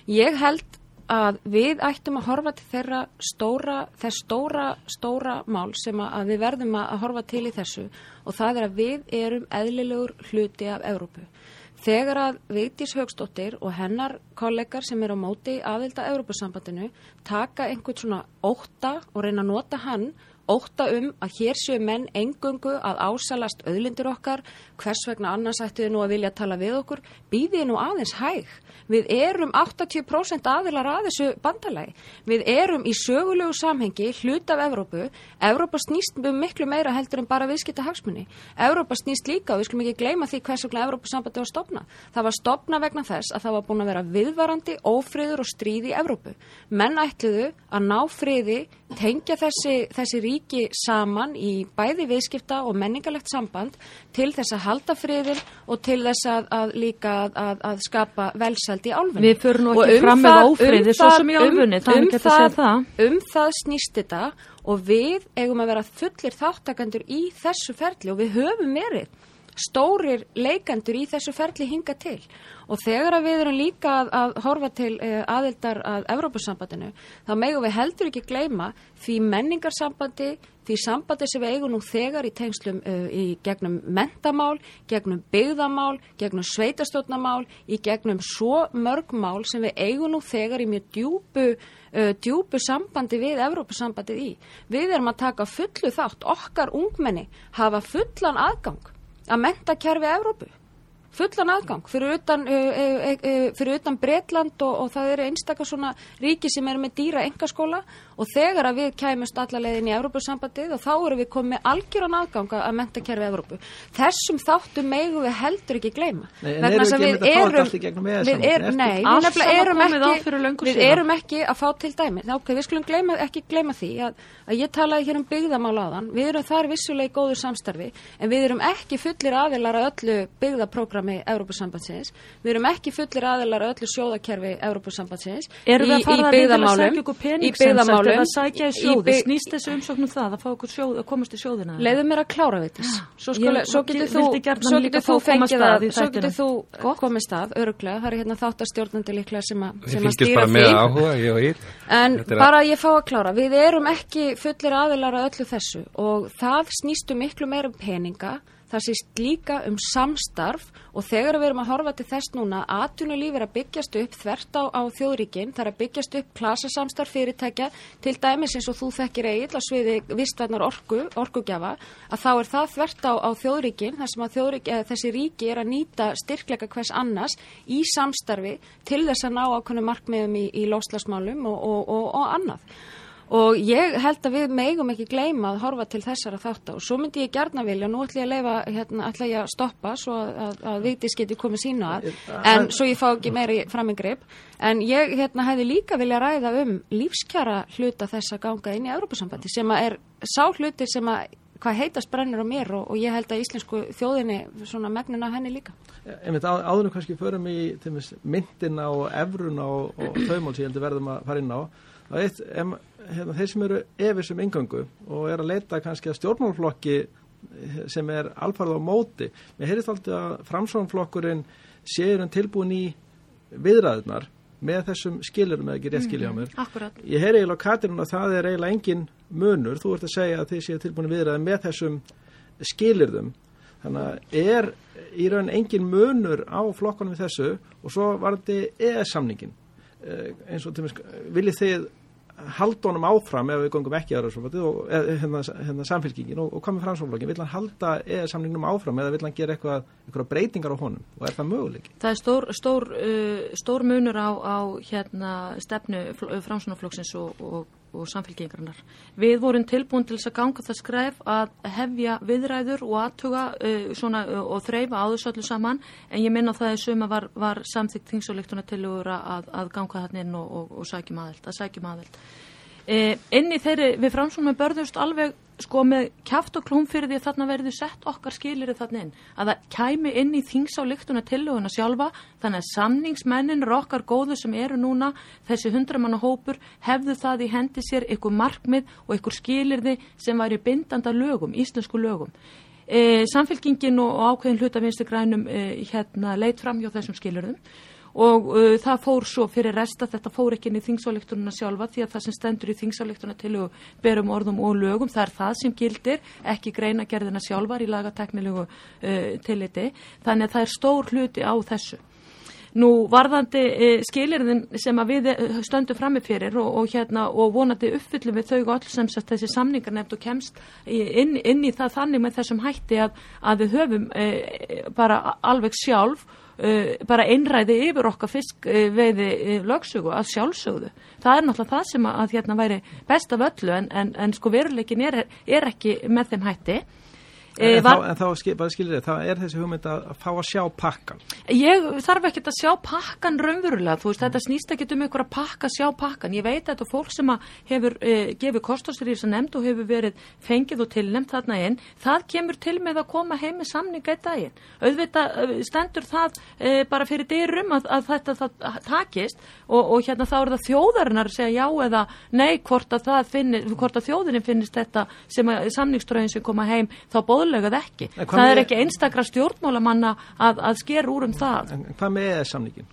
Ég held að við ættum að horfa til þeirra stóra, þess stóra, stóra mál sem að við verðum að horfa til í þessu og það er að við erum eðlilegur hluti af Evrópu. Þegar að Vigdís Högstóttir og hennar kollegar sem er á móti aðilda Evrópusambandinu taka einhvern svona óta og reyna að nota hann óta um að hér séu menn engungu að ásalast auðlindir okkar, hvers vegna annars ættu þið nú að vilja tala við okkur, býðið nú aðeins hæg. Við erum 80% aðilar að þessu bandalagi. Við erum í sögulegu samhengi hlut af Evrópu. Evrópa snýst um miklu meira heldur en bara viðskipta hagsmunni. Evrópa snýst líka og við skulum ekki gleyma því hvers vegna Evrópa sambandi var stopna. Það var stopna vegna þess að það var búin að vera viðvarandi, ófriður og stríð í Evrópu. Menn ætluðu að ná friði, tengja þessi, þessi ríki saman í bæði viðskipta og menningarlegt samband til þess að halda friðin og til þess að, að líka að, að skapa velsæl stjórnvaldi í álfunni. Við fyrir nú ekki um fram með áfriði svo sem í álfunni, það er ekki að segja það. Um það snýst þetta og við eigum að vera fullir þáttakandur í þessu ferli og við höfum verið stórir leikandur í þessu ferli hinga til og þegar við erum líka að, að horfa til uh, aðildar að Evrópussambandinu þá megum við heldur ekki gleyma því menningarsambandi, því sambandi sem við eigum nú þegar í tengslum uh, í gegnum mentamál, gegnum byggðamál, gegnum sveitastjónamál, í gegnum svo mörg mál sem við eigum nú þegar í mjög djúbu Uh, djúbu sambandi við Evrópussambandið í. Við erum að taka fullu þátt, okkar ungmenni hafa fullan aðgang að menta kjærfi Evrópu. Fullan aðgang fyrir utan, uh, uh, uh, utan Breitland og, og það eru einstakar svona ríki sem eru með dýra engaskóla og þegar að við kæmust allalegin í Evrópusambandið og þá eru við komið algjöran aðgang að menta kerfi Evrópu. Þessum þáttum megum við heldur ekki gleyma. Nei, en eru ekki með þetta fátt allt í gegnum eða saman? Nei, við erum ekki, við erum ekki að fá til dæmi. Við skulum gleyma, ekki gleyma því að, að ég talaði hér um byggðamál áðan. Við erum þar vissulega í góður samstarfi en við erum ekki fullir aðilar að öllu byggðaprogrammi Evrópusambandsins. Við erum ekki fullir aðilar að öllu sjóðakerfi Evrópusambandsins. Erum við að að að sem sagt eða sækja í sjóði, í snýst þessu umsóknum það að fá okkur sjóð, að komast í sjóðina? Leiðu mér að klára við þess svo, svo getur þú, svo getur þú fengið að svo getur þú komist að öruglega, það er hérna þáttastjórnandi líklega sem að stýra því. en bara ég fá að klára. Við erum ekki fullir aðilar að öllu þessu og það snýstu miklu meira um peninga það sést líka um samstarf og þegar við erum að horfa til þess núna að atvinnulíf er að byggjast upp þvert á, á þjóðríkinn, það er að byggjast upp klasasamstarf fyrirtækja, til dæmis eins og þú þekkir eigin á sviði vistvæðnar orku, orkugjafa, að þá er það þvert á, á þjóðríkinn, þar sem að þjóðrík, þessi ríki er að nýta styrkleika hvers annars í samstarfi til þess að ná ákveðinu markmiðum í, í loslasmálum og, og, og, og annað og ég held að við megum ekki gleyma að horfa til þessara þátt og svo myndi ég gerna vilja, nú ætla ég að leifa hérna, ætla ég að stoppa svo að, að vitis geti komið sína að, en svo ég fá ekki meiri framingreip en ég hérna hefði líka vilja ræða um lífskjara hluta þess að ganga inn í Európa-sambandi sem að er sá hluti sem að hvað heitast brennur á mér og, og ég held að íslensku þjóðinni svona megnin á henni líka. Ég myndi á, áðurinn kannski förum í myndina og efruna og, og þaumál sem ég heldur verðum að fara inn á það er eitt, hérna, þeir sem eru efisum yngangu og er að leita kannski að stjórnmálflokki sem er alfarð á móti. Mér heyrist alltaf að framsvonflokkurinn séur en tilbúin í viðræðunar með þessum skilurum eða ekki rétt skilja á mér. Mm. Ég heyri eiginlega á Katirinn að það er eiginlega engin munur. Þú ert að segja að þið séu tilbúin í viðræðu með þessum skilurðum. Þannig að er í raun engin munur á flokkunum við þessu og svo var þetta ES-samningin. Eh, eins og til og með, viljið þið halda honum áfram ef við gongum ekki aðra hérna, hérna samfélkingin og, og komið framsvonflokkin, vill hann halda eða samningnum áfram eða vill hann gera eitthvað, eitthvað breytingar á honum og er það möguleik? Það er stór, stór, uh, stór munur á, á hérna, stefnu framsvonflokksins og, og og samfélkingarinnar. Við vorum tilbúin til þess að ganga það skref að hefja viðræður og aðtuga uh, svona, uh, og þreyfa áðursöllu saman en ég minna það að suma var, var samþygt þingsáleiktuna til að, að ganga þarna inn og, og, og sækjum aðeld. Að sækjum aðeld. E, inn í þeirri, við framsónum börðust alveg sko með kæft og klóm fyrir því að þarna verður sett okkar skilir þarna inn, að það kæmi inn í þingsáleiktuna tillöguna sjálfa þannig að samningsmennin okkar góðu sem eru núna, þessi hundramanna hópur hefðu það í hendi sér ykkur markmið og ykkur skilirði sem væri bindanda lögum, íslensku lögum. E, samfélkingin og ákveðin hluta vinstu grænum e, hérna leit fram hjá þessum skilirðum og uh, það fór svo fyrir resta þetta fór ekki inn í þingsáleiktununa sjálfa því að það sem stendur í þingsáleiktuna til og berum orðum og lögum það er það sem gildir ekki greina gerðina sjálfar í lagateknilegu uh, tilliti. Þannig að það er stór hluti á þessu. Nú varðandi e, skilirðin sem við eh, stöndum frammi fyrir og, og, hérna, og vonandi uppfyllum við þau og öll sem þessi samningar nefnd og kemst inn, inn í það þannig með þessum hætti að, að við höfum e, bara alveg sjálf bara einræði yfir okkar fiskveiði lögsögu að sjálfsögðu. Það er náttúrulega það sem að hérna væri best af öllu en, en, en sko veruleikin er, er ekki með þeim hætti. En, en, var, þá, en þá skil, bara skilir þið, það er þessi hugmynd að fá að sjá pakkan. Ég þarf ekkert að sjá pakkan raunverulega, þú veist, þetta snýst ekki um ykkur að pakka, sjá pakkan. Ég veit að þetta fólk sem hefur eh, gefið þess að nefnd og hefur verið fengið og tilnefnd þarna inn, það kemur til með að koma heim með samninga í daginn. Auðvitað stendur það eh, bara fyrir dyrum að, að þetta það, takist og, og hérna þá er það þjóðarinnar að segja já eða nei hvort að, finnir, hvort að þjóðurinn finnist þetta sem samningströðin sem koma heim þá bóðlegað ekki. Það er ekki einstakra stjórnmálamanna að, að sker úr um það. En hvað með eða samningin?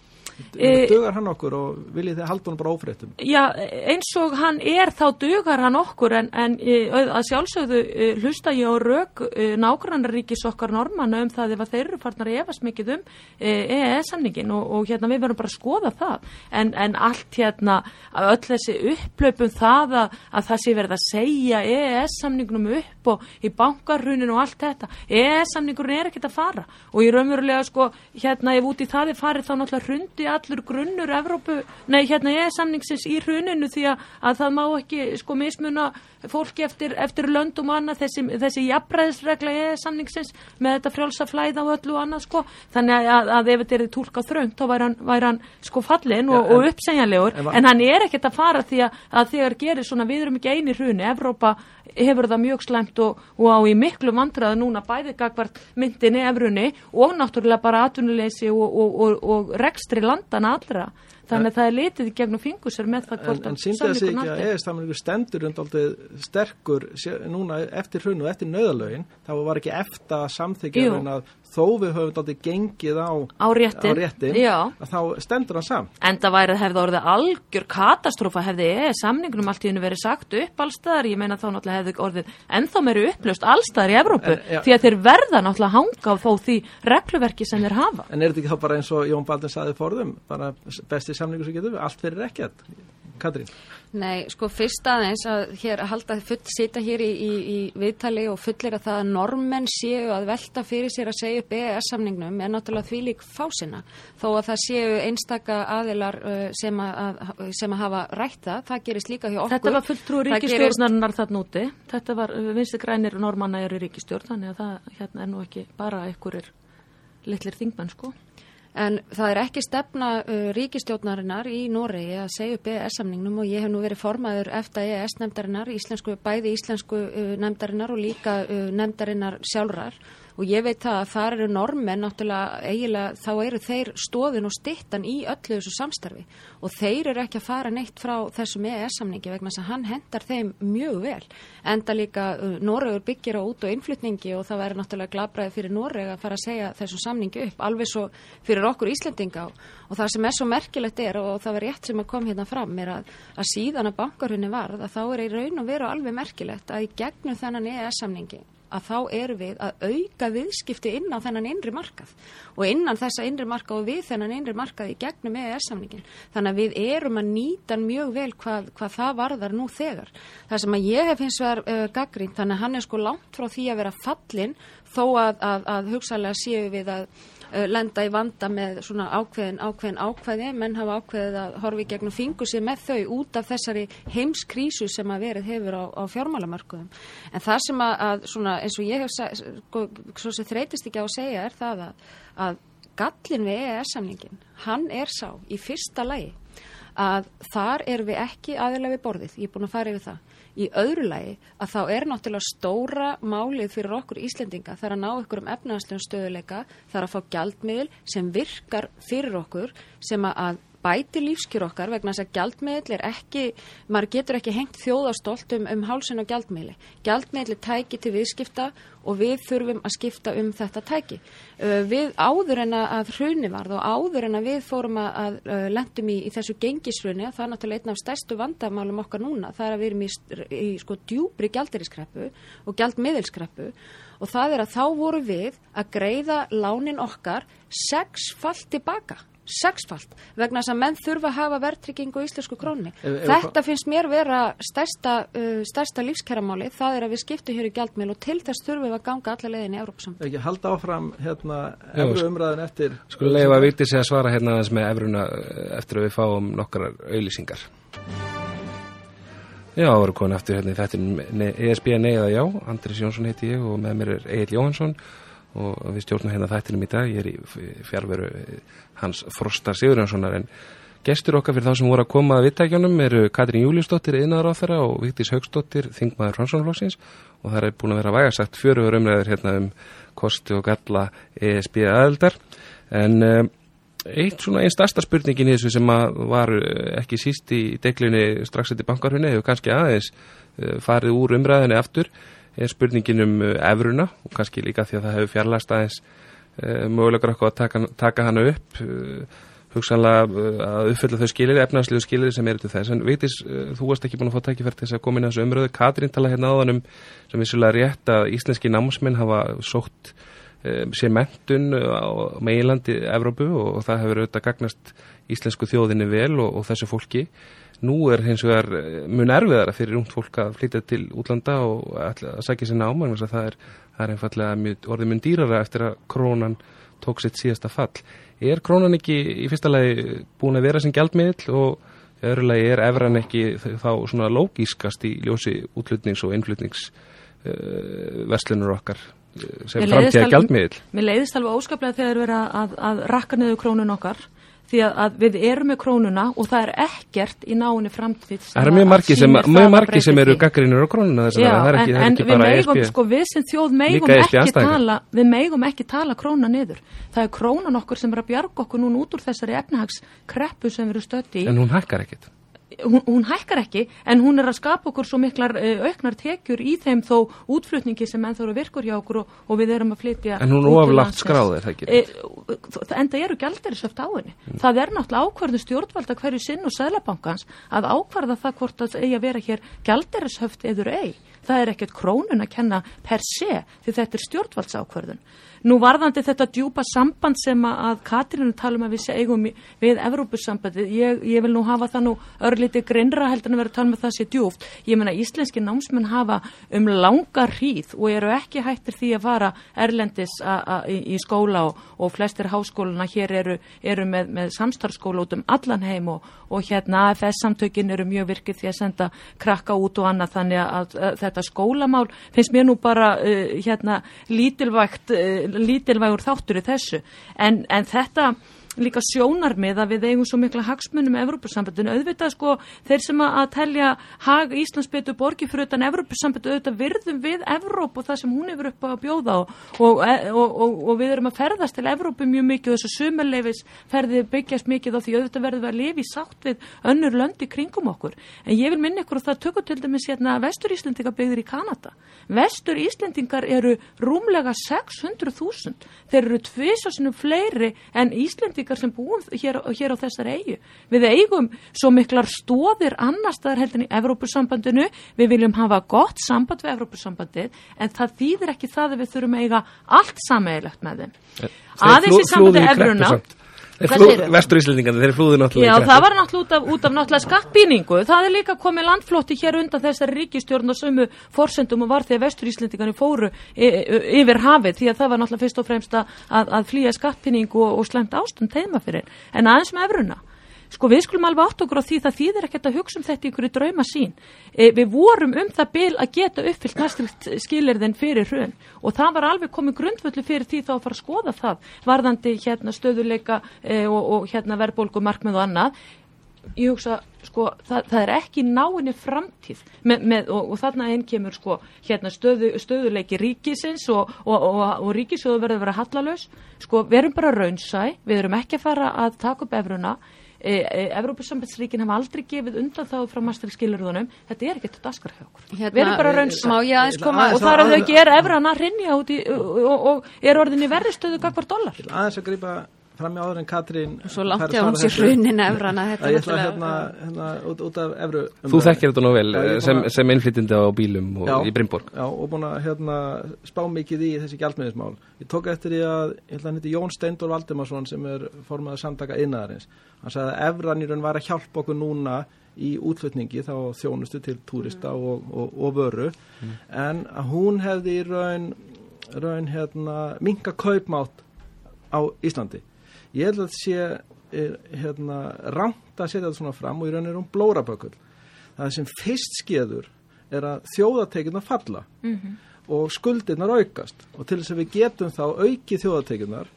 E, dugar hann okkur og viljið þið halda hann bara ófréttum? Já, eins og hann er þá dugar hann okkur en, en að sjálfsögðu hlusta ég á rauk nágrannaríkis okkar normanna um það ef að þeir eru farnar að efast mikið um EES-samningin og, og hérna við verðum bara að skoða það en, en allt hérna öll þessi upplöpum það að, að það sé verið að segja EES-samningnum upp og í bankarruninu og allt þetta EES-samningurinn er ekkert að fara og ég raunverulega sko hérna ef út í það er farið þá náttúrulega hrundi hrundi allur grunnur Evrópu, nei hérna ég er samningsins í hruninu því að, að það má ekki sko mismuna fólki eftir, eftir löndum og annað þessi, þessi jafnræðisregla ég er samningsins með þetta frjálsa flæða og öllu og annað sko. Þannig að, að ef þetta er tólkað þröngt þá væri hann, væri hann sko fallin og, og uppsegjanlegur. en, en hann er ekkert að fara því að, að þegar gerir svona við erum ekki eini hruni, Evrópa hefur það mjög slemt og, og á í miklu vandraðu núna bæði gagvart myndinni efrunni og náttúrulega bara atvinnuleysi og, og rekstri landana allra þannig að það er litið í gegnum fingusar með það hvort en, síndi það sig ekki að eða stafningur stendur undaldið sterkur núna eftir hrun og eftir nöðalögin þá var ekki eftir samþykja að þó við höfum aldrei gengið á, á réttin, á réttin að þá stendur hann samt. En það væri hefði orðið algjör katastrófa hefði e, samningunum allt í hennu verið sagt upp allstaðar, ég meina þá náttúrulega hefði orðið ennþá meiri upplöst allstaðar í Evrópu en, ja, því að þeir verða náttúrulega hanga á þó því regluverki sem þeir hafa. En er þetta ekki þá bara eins og Jón Baldin saði fórðum, bara besti samningu sem getur við, allt fyrir ekkert? Katrín? Nei, sko fyrst aðeins að hér að halda full, sita hér í, í, í viðtali og fullir að það að normenn séu að velta fyrir sér að segja upp EES-samningnum er náttúrulega því lík fásina þó að það séu einstaka aðilar uh, sem, að, sem að hafa rætta, það gerist líka hjá okkur. Þetta var fulltrú ríkistjórnarinnar þarna úti, þetta var uh, vinstu grænir normanna eru ríkistjórn, þannig að það hérna er nú ekki bara einhverjir litlir þingmenn sko. En það er ekki stefna uh, ríkistjóknarinnar í Noregi að segja upp EES-samningnum og ég hef nú verið formaður eftir EES-nefndarinnar, íslensku, bæði íslensku uh, nefndarinnar og líka uh, nefndarinnar sjálfrar og ég veit það að það eru normen náttúrulega eiginlega þá eru þeir stóðin og stittan í öllu þessu samstarfi. Og þeir eru ekki að fara neitt frá þessum EES-samningi vegna þess að hann hendar þeim mjög vel. Enda líka uh, Noregur byggir á út og innflutningi og það væri náttúrulega glabræði fyrir Noreg að fara að segja þessum samningi upp alveg svo fyrir okkur Íslendinga. Og það sem er svo merkilegt er og það var rétt sem að kom hérna fram er að, að síðan að bankarhunni varð að þá er í raun og veru alveg merkilegt að í gegnum þennan EES-samningi að þá eru við að auka viðskipti inn á þennan innri markað og innan þessa innri markað og við þennan innri markað í gegnum EES-samningin. Þannig að við erum að nýta mjög vel hvað, hvað það varðar nú þegar. Það sem að ég hef hins vegar uh, gaggrínt, þannig að hann er sko langt frá því að vera fallin þó að, að, að hugsalega séu við að lenda í vanda með svona ákveðin, ákveðin ákveði, menn hafa ákveðið að horfi gegnum fingur sér með þau út af þessari heimskrísu sem að verið hefur á, á fjármálamarkuðum. En það sem að, að svona, eins og ég hef sko, svo sem þreytist ekki á að segja er það að, að gallin við EES-samningin, hann er sá í fyrsta lagi að þar er við ekki aðeins við borðið, ég er búin að fara yfir það Í öðru lagi að þá er náttúrulega stóra málið fyrir okkur Íslendinga þar að ná ykkur um efnaðanslegum stöðuleika, þar að fá gjaldmiðl sem virkar fyrir okkur sem að bæti lífskjur okkar vegna þess að gjaldmiðl er ekki, maður getur ekki hengt þjóðastolt um, um hálsun og gjaldmiðli. Gjaldmiðli tæki til viðskipta og við þurfum að skipta um þetta tæki. Við áður en að hruni varð og áður en að við fórum að, að lendum í, í þessu gengishruni, það er náttúrulega einn af stærstu vandamálum okkar núna, það er að við erum í, í sko djúbri gjaldiriskreppu og gjaldmiðilskreppu og það er að þá voru við að greiða lánin okkar sexfall tilbaka sexfalt vegna þess að menn þurfa að hafa verðtryggingu í íslensku ef- Þetta finnst mér vera stærsta, uh, stærsta lífskjæramáli, það er að við skiptum hér í gjaldmiðl og til þess þurfum við að ganga alla leiðin í Európsam. ekki halda áfram hérna efru sko. umræðin eftir Skulum leifa að viti sig að svara hérna aðeins með efruna eh, eftir að við fáum nokkrar auðlýsingar. Já, það voru komin aftur hérna í þetta ESB neyða já, Andris Jónsson heiti ég og með mér er Egil Jóhansson og við stjórnum hérna þættinum í dag, ég er í fjárveru hans Frosta Sigurjónssonar. En gestur okkar fyrir þá sem voru að koma að vittækjunum eru Katrín Júliusdóttir, yðnaðaráþara og Víktis Haugsdóttir, þingmaður Fransónaflokksins og það er búin að vera vægasagt fjöruður umræður hérna um kosti og galla ESB aðeldar en um, eitt svona einn stærsta spurningin í þessu sem var eh, ekki síst í deglunni strax eftir bankarhunni hefur kannski aðeins eh, farið úr umræðinni aftur er spurningin um eh, evruna og kannski líka því að það hefur fjarlæst aðeins uh, mögulegur okkur að taka, taka hana upp uh, hugsanlega uh, að uppfylla þau skilir, efnarslegu skilir sem eru til þess en veitis, uh, þú varst ekki búin að fá tækifært til þess að koma inn á þessu umröðu Katrín tala hérna áðan um sem vissulega rétt að íslenski námsmenn hafa sótt um, sér mentun á meilandi Evrópu og, og það hefur auðvitað gagnast íslensku þjóðinni vel og, og þessu fólki. Nú er hins vegar eh, mun erfiðara fyrir ungt fólk að flytja til útlanda og að sækja sér náma en það er, það er einfallega mjög, orðið mun dýrara eftir að krónan tók sitt síðasta fall. Er krónan ekki í fyrsta lagi búin að vera sem gjaldmiðl og í öðru lagi er efran ekki þá svona lógískast í ljósi útlutnings og innflutnings uh, verslunur okkar eh, sem framtíða gjaldmiðl? Mér leiðist alveg óskaplega þegar við erum að, að rakka niður krónun okkar því að, við erum með krónuna og það er ekkert í náinni framtíð Það að- mjög margi sem, sem eru gaggrinur á krónuna þess að það er ekki, en, það er en ekki við bara E megum, ESB. sko, við sem þjóð ESB ekki andstæðingar. tala, við megum ekki tala króna niður. Það er krónan okkur sem er að bjarga okkur núna út úr þessari efnahagskreppu sem við erum stötti í. En hún hækkar ekkit. Hún, hún hækkar ekki, en hún er að skapa okkur svo miklar uh, auknar tekjur í þeim þó útflutningi sem enn þóru virkur hjá okkur og, og við erum að flytja. En hún út til oflátt landsins. skráð, er það ekki? E, enda eru gælderisöft á henni. Það er náttúrulega ákvarðu stjórnvalda hverju sinn og sælabankans að ákvarða það hvort það eigi að vera hér gælderishöft eður ei. Það er ekkert krónun að kenna per se því þetta er stjórnvaldsákvarðun. Nú varðandi þetta djúpa samband sem að, að Katrinu talum að við segum við Evrópusambandið, ég, ég vil nú hafa það nú örlítið grinnra heldur en að vera að tala með það sé djúft. Ég menna íslenski námsmenn hafa um langa hríð og eru ekki hættir því að fara erlendis a, a, í, í skóla og, og flestir háskóluna hér eru, eru með, með samstarfskóla út um allan heim og, og hérna AFS samtökin eru mjög virkið því að senda krakka út og annað þannig að, að þetta skólamál finnst mér nú bara uh, hérna lítilvægt, uh, lítilvægur þáttur í þessu. En, en þetta líka sjónarmið að við eigum svo mikla hagsmunum með Evrópusambandinu, auðvitað sko þeir sem að, telja hag Íslands betur borgi fyrir utan Evrópusambandu auðvitað virðum við Evróp og það sem hún hefur upp að bjóða og, og, og, og, og við erum að ferðast til Evrópu mjög mikið og þessu sumerleifis ferði byggjast mikið á því. Auðvitað verðum við að lifa í sátt við önnur löndi kringum okkur. En ég vil minna ykkur að það tökur til dæmis hérna Vestur Íslendingar byggðir í Kanada. Vestur Íslendingar eru rúmlega 600.000 þeir eru tvisasunum fleiri en Íslendingar sem búum hér, hér á þessar eigu. Við eigum svo miklar stóðir annar staðar heldur í Evrópusambandinu, við viljum hafa gott samband við Evrópusambandið en það þýðir ekki það að við þurfum að eiga allt sameigilegt með þeim. Aðeins í sambandi segirðu? Vestur Íslendingarnir, þeir flúðu náttúrulega Já, það var náttúrulega út af, út af náttúrulega skattbýningu. Það er líka komið landflótti hér undan þessari ríkistjórn og sömu forsendum og var að vestur Íslendingarnir fóru yfir hafið því að það var náttúrulega fyrst og fremst að, að, flýja skattbýningu og, og slemt ástund teima fyrir. En aðeins með efruna. Sko við skulum alveg átt okkur á því það þýðir ekkert að hugsa um þetta í ykkur drauma sín. E, við vorum um það bil að geta uppfyllt næstilt skilirðin fyrir hrun og það var alveg komið grundvöldu fyrir því þá að fara að skoða það varðandi hérna stöðuleika e, og, og hérna verðbólgu markmið og annað. Ég hugsa, sko, það, það er ekki náinni framtíð með, með, og, og þarna einn kemur sko, hérna stöðu, stöðuleiki ríkisins og, og ríkisjóðu verður að vera hallalös. Sko, við erum bara raunsæ, við erum ekki að fara að taka upp efruna e, e, Evrópusambandsríkin hafa aldrei gefið undan þá frá mastil skilurðunum þetta er ekkert daskar hjá okkur. Hérna, við erum bara raunsæ. má ég aðeins koma- og þar að þau gera efran að rinja út í og, og, og er orðin í verri stöðu gagvar dólar Til aðeins að grípa fram í áður en Katrín Svo langt ég að hún sé hrunin efrana að þetta er náttúrulega- hérna, hérna út, út af evru Þú þekkir þetta nú vel Já, eh, sem, sem innflytindi á bílum og Já. í Brimborg. Já, og búin að hérna, spá mikið í þessi gjaldmiðismál. Ég tók eftir því að, heiti Jón Steindor Valdimarsson sem er formaður samtaka innaðarins. Hann sagði að efran í raun var að hjálpa okkur núna í útflutningi þá þjónustu til túrista og, og, og vöru en að hún hefði í raun, raun hérna, minka kaupmátt á Íslandi. Ég held að þetta sé er, hérna, rámt að setja þetta svona fram og í raun er hún blórabökull. Það sem fyrst skeður er að þjóðatekjurnar falla og skuldirnar aukast. Og til þess að við getum þá aukið þjóðatekjurnar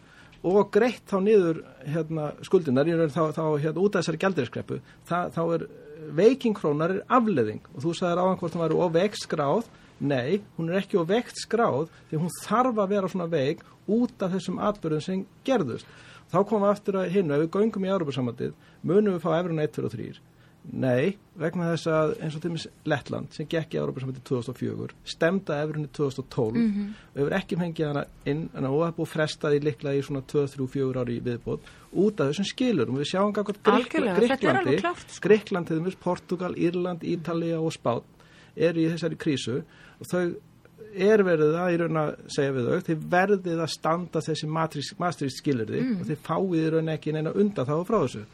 og greitt þá niður hérna, skuldirnar í raun þá, þá hérna, út af þessari gældiriskreppu þá er veiking krónar er afleðing og þú sagðir áðan hvort hún væri of veikt skráð. Nei, hún er ekki of veikt skráð því hún þarf að vera svona veik út af þessum atbyrðum sem gerðust þá komum við aftur að hinnu, ef við göngum í Európa-samandið munum við fá efruna 1, 2 og 3 Nei, vegna þess að eins og til dæmis Lettland sem gekk í Európa-samandi 2004 stemda efrunni 2012 Mhm. og hefur ekki fengið hana inn en það er búið frestaði líklega í svona 2-3-4 ári í viðbót út af þessum skilurum við sjáum Gríklandi klárt. Gríkland, til dæmis, Portugal, Írland, Ítalía og Spán eru í þessari krísu. Og þau er verið að í raun að segja við þau þið verðið að standa þessi mastrist skilurði Mm. og þið fáið í raun ekki neina undan þá frá þessu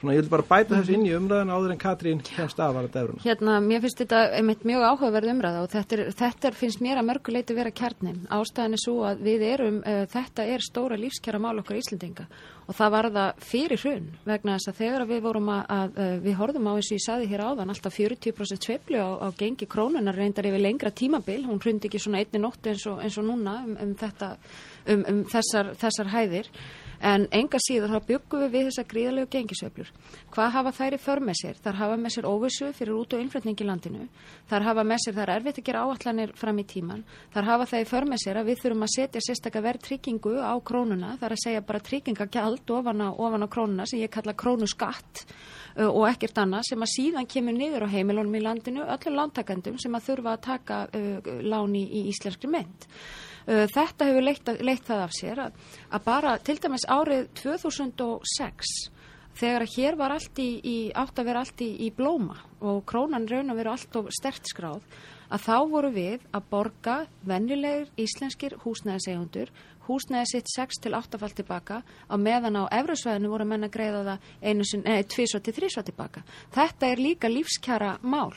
Svona ég vil bara bæta þessu inn í umræðan áður en Katrín kemst af að þetta efruna. Hérna, mér finnst þetta einmitt mjög áhugaverð umræða og þetta, er, þetta er, finnst mér að mörguleiti vera kjarnin. Ástæðan er svo að við erum, uh, þetta er stóra lífskjara mál okkar Íslendinga og það var það fyrir hrun vegna þess að þegar við vorum að, að uh, við horfum á og ég saði hér áðan alltaf 40% sveiflu á, á gengi krónunar reyndar yfir lengra tímabil, hún hrundi ekki svona einni nótti eins og, eins og núna um, um, þetta, um, um þessar, þessar hæðir en enga síður þá byggum við við þessar gríðalegu gengisöflur. Hvað hafa þær í för með sér? Þar hafa með sér óvissu fyrir út og innflutning í landinu. Þar hafa með sér, það er erfitt að gera áallanir fram í tíman. Þar hafa það í för með sér að við þurfum að setja sérstakka verð tryggingu á krónuna. Það er að segja bara tryggingagjald ofan á, ofan á krónuna sem ég kalla krónuskatt og ekkert annað sem að síðan kemur niður á heimilónum í landinu, öllum lántakendum sem að þurfa að taka uh, láni í íslenskri mynd. Uh, þetta hefur leitt, leitt það af sér að, að bara til dæmis árið 2006 þegar að hér var allt í, í átt að vera allt í, í blóma og krónan raun að vera allt of stert skráð að þá voru við að borga venjulegir íslenskir húsnæðisegundur húsnæði sitt 6 til 8 fall tilbaka á meðan á efrusvæðinu voru menn að greiða það einu sinni, nei, tvísvað til þrísvað tilbaka. Þetta er líka lífskjara mál.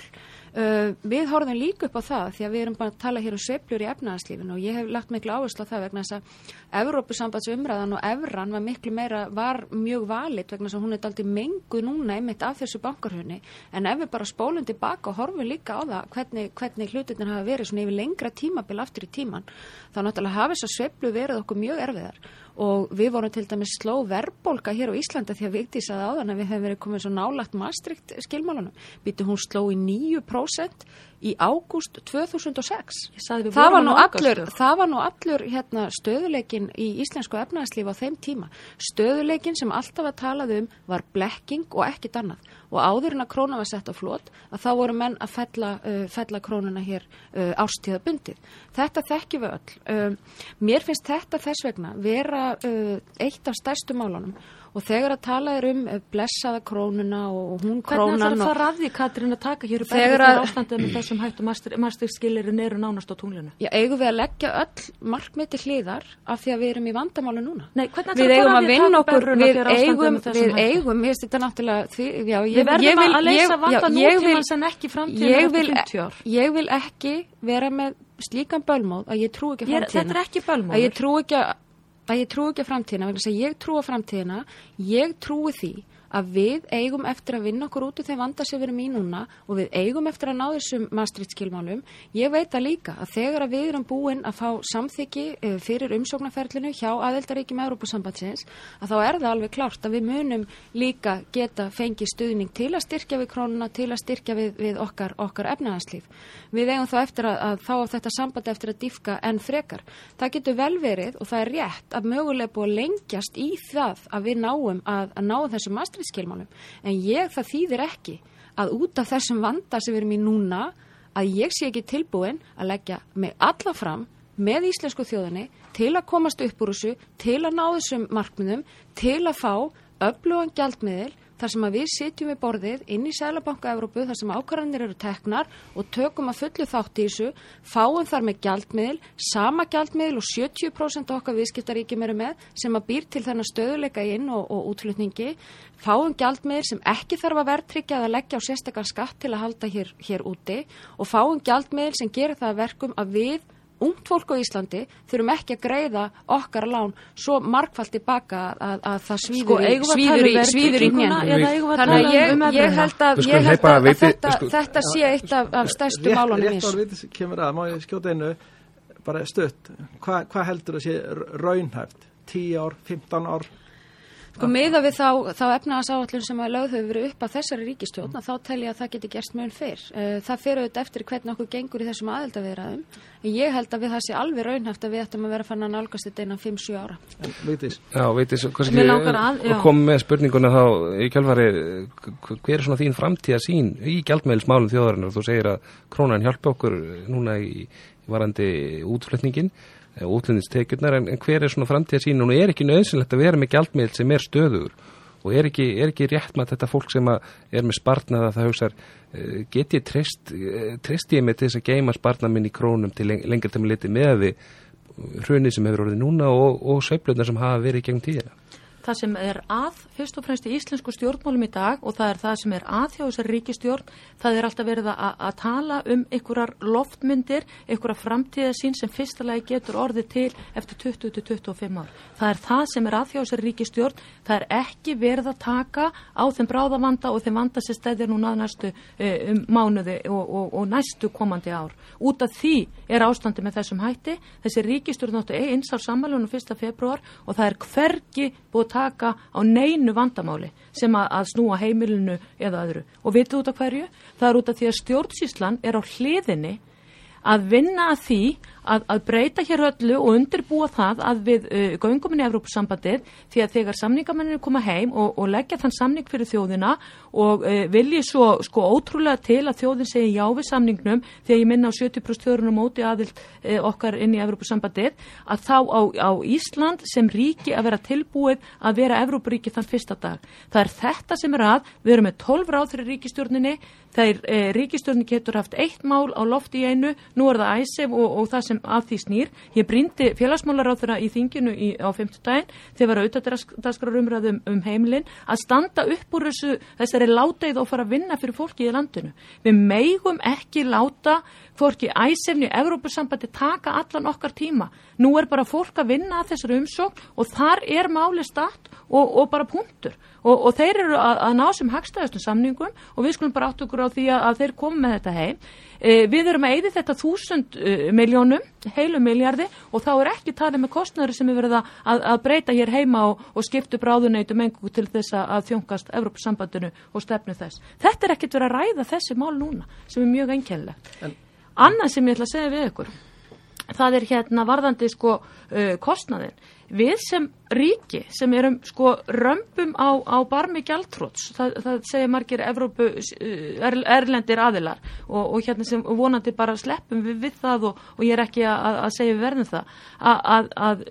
Uh, við horfum líka upp á það því að við erum bara að tala hér um sveiflur í efnaðarslífinu og ég hef lagt miklu áherslu á það vegna þess að Evrópusambandsumræðan og Evran var miklu meira, var mjög valit vegna þess að hún er aldrei mengu núna einmitt af þessu bankarhunni en ef við bara spólum tilbaka og horfum líka á það hvernig, hvernig hlutinir hafa verið svona yfir lengra tímabil aftur í tíman þá náttúrulega hafa þessar sveiflu verið okkur mjög erfiðar og við vorum til dæmis sló verðbólka hér á Íslanda því að Vigdís að áðan að við hefum verið komið svo nálagt mastrikt skilmálunum. Býtu hún sló í 9% í ágúst 2006. Ég sagði við Það var allur, það var nú allur hérna, stöðuleikin í íslensku efnæðslíf á þeim tíma. Stöðuleikin sem alltaf að talað um var blekking og ekkit annað. Og áður en að króna var sett á flot að þá voru menn að fella, uh, fella krónuna hér uh, árstíða bundið. Þetta þekkjum við öll. Um, mér finnst þetta þess vegna vera uh, eitt af stærstu málunum og þegar að tala er um uh, blessaða krónuna og hún Hvernig krónan að og fara að því, Katrín, að taka hér upp þegar ástandið með þessum hættu masterskilirin eru nánast á tunglinu? Já, eigum við að leggja öll markmið til hliðar af því að við erum í vandamálu núna? Nei, hvernig Við eigum að vinna okkur, við við eigum, við eigum, ég veist þetta náttúrulega, því, já, ég, Við verðum vil, að leysa vanda nútímans en ekki framtíðina ég eftir vil, 50 ár. ég vil ekki vera með slíkan bölmóð að ég trú ekki Ég er- framtíðina. þetta er ekki bölmóður. Að ég trú ekki að, framtíðina, vegna að ég trú að framtíðina, ég trúi því að við eigum eftir að vinna okkur út úr þeim vanda sem við erum í núna og við eigum eftir að ná þessum mastriðskilmálum. Ég veit að líka að þegar að við erum búin að fá samþyggi eh, fyrir umsóknarferlinu hjá aðeldaríkjum Európusambandsins að þá er það alveg klárt að við munum líka geta fengið stuðning til að styrkja við krónuna, til að styrkja við, við okkar, okkar efnaðarslíf. Við eigum þá eftir að, að þá á þetta samband eftir að diffka enn frekar. Það getur vel verið og það er rétt að mögulega búið lengjast í það að við náum að, að ná þessum mastriðskilmálum. En ég það þýðir ekki að út af þessum vanda sem við erum í núna að ég sé ekki tilbúin að leggja mig alla fram með íslensku þjóðinni til að komast upp úr þessu, til að ná þessum markmiðum, til að fá öflugan gjaldmiðil þar sem að við sitjum við borðið inn í Sælabanka Evrópu þar sem ákvarðanir eru teknar og tökum að fullu þátt í þessu, fáum þar með gjaldmiðil, sama gjaldmiðil og 70% okkar viðskiptaríkjum eru með sem að býr til þennan stöðuleika inn og, og útflutningi, fáum gjaldmiðil sem ekki þarf að verðtryggja að leggja á sérstakar skatt til að halda hér, hér úti og fáum gjaldmiðil sem gerir það verkum að við ungt fólk á Íslandi þurfum ekki að greiða okkar lán svo markfald tilbaka að, að það svíður Sko, í, að svíður tala í, um svíður í Þannig að ég, um ég evruna? held að, ég held að, að þetta, sko- þetta sé eitt af, af stærstu málunum rétt eins. ár vitið kemur að, má ég skjóta einu bara stutt, Hva, hvað heldur að sé raunhæft? 10 ár, 15 ár Sko miða við þá, þá efnagasáallun sem að lögð hefur verið upp að þessari ríkistjórn að þá tel ég að það geti gerst mun fyrr. Eh, Það fyrir auðvitað eftir hvernig okkur gengur í þessum aðeldaviðraðum. En ég held að við það sé alveg raunhæft að við ættum að vera fann að nálgast þetta innan 5-7 ára. vitið, Já, já. að koma með spurninguna þá í kjálfari, hver er svona þín framtíða sín í gjaldmeðilsmálum þjóðarinnar? Þú segir að krónan hjálpa okkur núna í varandi útflutningin, útlendistekjurnar, en, en hver er svona framtíða sín? Nú er ekki nöðsynlegt að vera með gjaldmeðil sem er stöður og er ekki, er ekki rétt með þetta fólk sem að er með spartnaða það hugsar, eh, get ég treyst, eh, treyst ég til þess að geima spartnað minn í krónum til leng lengri til liti með við hrunið sem hefur orðið núna og, og sveiflunar sem hafa verið gegn tíðina. Það sem er að, fyrst og fremst í íslensku stjórnmálum í dag og það er það sem er að hjá þessari ríkistjórn, það er alltaf verið að, að tala um einhverjar loftmyndir, einhverjar framtíðasín sem fyrstulega getur orðið til eftir 20-25 ár. Það er það sem er að hjá þessari ríkistjórn, það er ekki verið að taka á þeim bráðavanda og þeim vanda sem stæðir núna næstu uh, um mánuði og, og, og næstu komandi ár. Út af því er ástandi með þessum hætti, þessi ríkistjórn áttu eins á sammælunum 1. februar og það hvergi búið að taka á neinu vandamáli sem að, að snúa heimilinu eða öðru. Og veitu út af hverju? Það er út af því að stjórnsíslan er á hliðinni að vinna að því að, að breyta hér öllu og undirbúa það að við uh, göngum inn í Evrópusambandið því að þegar samningamennir koma heim og, og leggja þann samning fyrir þjóðina og uh, vilji svo sko ótrúlega til að þjóðin segi já við samningnum því að ég minna á 70% þjóðurinn á móti aðild uh, okkar inn í Evrópusambandið að þá á, á Ísland sem ríki að vera tilbúið að vera Evrópuríki þann fyrsta dag. Það er þetta sem er að, við erum með 12 ráð fyrir ríkistjórninni, þeir eh, ríkistjórnin getur haft eitt mál á lofti í einu, nú er það æsef og, og það sem að því snýr. Ég brindi félagsmálaráþura í þinginu í, á 50 daginn þegar var auðvitaðdaskrar umræðum um heimilin að standa upp úr þessu, þessari láteið og fara að vinna fyrir fólki í landinu. Við meigum ekki láta hvorki æsefni og Evrópusambandi taka allan okkar tíma. Nú er bara fólk að vinna að þessari umsókn og þar er máli statt og, og bara punktur. Og, og þeir eru að, að ná sem hagstæðastum samningum og við skulum bara átt okkur á því að, að þeir komi með þetta heim. E, við erum að eyði þetta þúsund uh, miljónum, heilu miljardi og þá er ekki talið með kostnæri sem er verið að, að breyta hér heima og, og skiptu bráðuneytum engu til þess að þjónkast Evrópusambandinu og stefnu þess. Þetta er ekkit verið að ræða þessi mál núna sem er mjög einkennilegt. Annað sem ég ætla að segja við ykkur, það er hérna varðandi sko uh, kostnaðin. Við sem ríki sem erum sko römpum á, á barmi gjaldtróts, það, það segja margir Evrópu er, erlendir aðilar og, og hérna sem vonandi bara sleppum við, við það og, og ég er ekki að, að segja við verðum það, að, að, að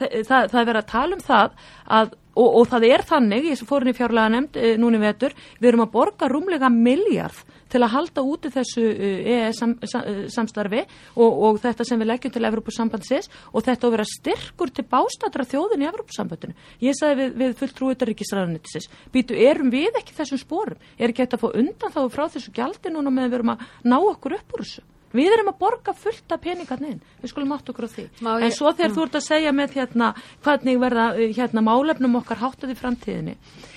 það, það er verið að tala um það að Og, og það er þannig, ég fór inn í fjárlega nefnd e, núni vetur, við erum að borga rúmlega miljard til að halda úti þessu EES sam, sam, samstarfi og, og þetta sem við leggjum til Evrópusambandsins og þetta að vera styrkur til bástatra þjóðin í Evrópusambandinu. Ég sagði við, við fulltrúiðaríkisræðanittis, býtu, erum við ekki þessum spórum? Er ekki þetta að fá undan þá frá þessu gjaldi núna meðan við erum að ná okkur upp úr þessu? Við erum að borga fullt af peningarnir, við skulum átt okkur á því. Má En svo þegar þú ert að segja með hérna, hvernig verða uh, hérna, málefnum okkar háttað í framtíðinni,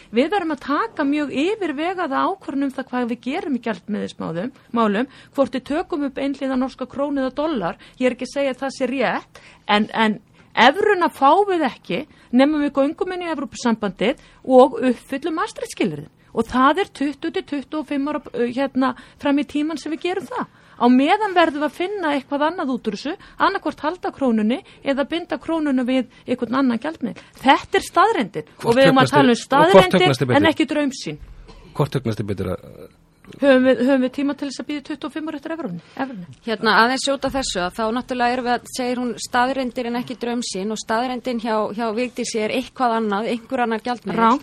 við verðum að taka mjög yfirvegaða ákvörnum það hvað við gerum í gjaldmiðismálum, málum, hvort við tökum upp einliða norska krónu eða dólar, ég er ekki að segja að það sé rétt, en, en Evruna fá við ekki nefnum við göngum inn í Evrópusambandið og uppfyllum masterskilirinn og það er 20-25 ára uh, hérna fram í tíman sem við gerum það. Á meðan verðum við að finna eitthvað annað út úr þessu, annarkvort halda krónunni eða binda krónuna við einhvern annan gjaldmið. Þetta er staðrendin Hvort og við erum að tala um staðrendir en ekki draumsín. Hvort töknast þið betur að Höfum við, höfum við tíma til þess að býða 25 ára eftir efrunni? Hérna aðeins sjóta þessu að þá náttúrulega erum við að segir hún staðrendir en ekki drömsin og staðrendin hjá, hjá Vigdísi er eitthvað annað, einhver annar gjaldmiðl.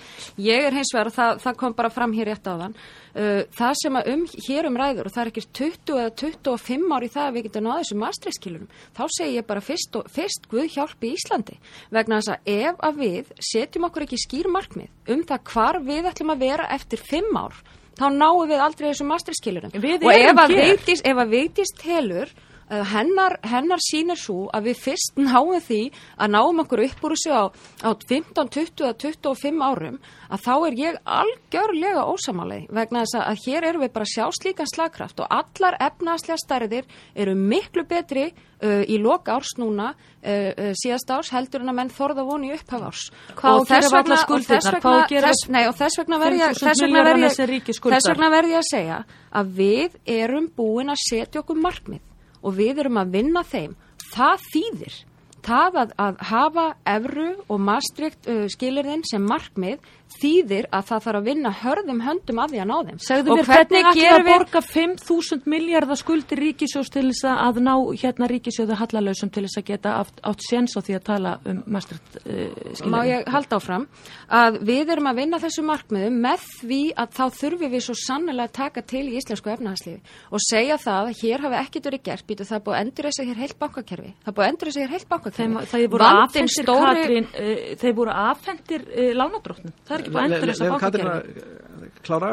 Ég er hins vegar, það, það kom bara fram hér rétt á þann, uh, það sem að um, hér um ræður og það er ekki 20 eða 25 ári það að við getum náðu þessum masterskilunum, þá segir ég bara fyrst, og, fyrst Guð hjálpi Íslandi vegna þess að ef að við setjum okkur ekki skýr markmið um það hvar við ætlum að vera eftir 5 ár þá náum við aldrei þessum masterskilurum og ef að, veitist, ef að veitist helur hennar, hennar sínir svo að við fyrst náum því að náum okkur upp úr þessu á, á 15, 20, 25 árum að þá er ég algjörlega ósamalegi vegna þess að hér eru við bara sjá slíkan slagkraft og allar efnaðslega stærðir eru miklu betri uh, í loka árs núna uh, uh, síðast árs heldur en að menn þorða voni upphaf árs. Hvað og þess vegna, vegna verði ég að segja að við erum búin að setja okkur markmið og við erum að vinna þeim. Það þýðir það að, að hafa evru og mastrikt uh, skilirðin sem markmið þýðir að það þarf að vinna hörðum höndum af því að ná þeim. Segðu mér hvernig ætla að borga 5.000 miljardar skuldir ríkisjós til þess að ná hérna ríkisjóðu hallalösum til þess að geta átt, átt séns á því að tala um mastrikt uh, skilirðin? Má ég halda áfram að við erum að vinna þessu markmiðum með því að þá þurfum við svo sannlega að taka til í íslensku efnahagslífi og segja það að hér hafi ekkit verið gert, býtu það búið endur þess að hér heilt bankakerfi. Það búið endur þess að hér heilt bankakerfi. Þeim, það stóri... Katrín, uh, þeir voru aðfendir uh, lánadrótnum. Það er ekki búin að endur þess að bankakerfi. Klára?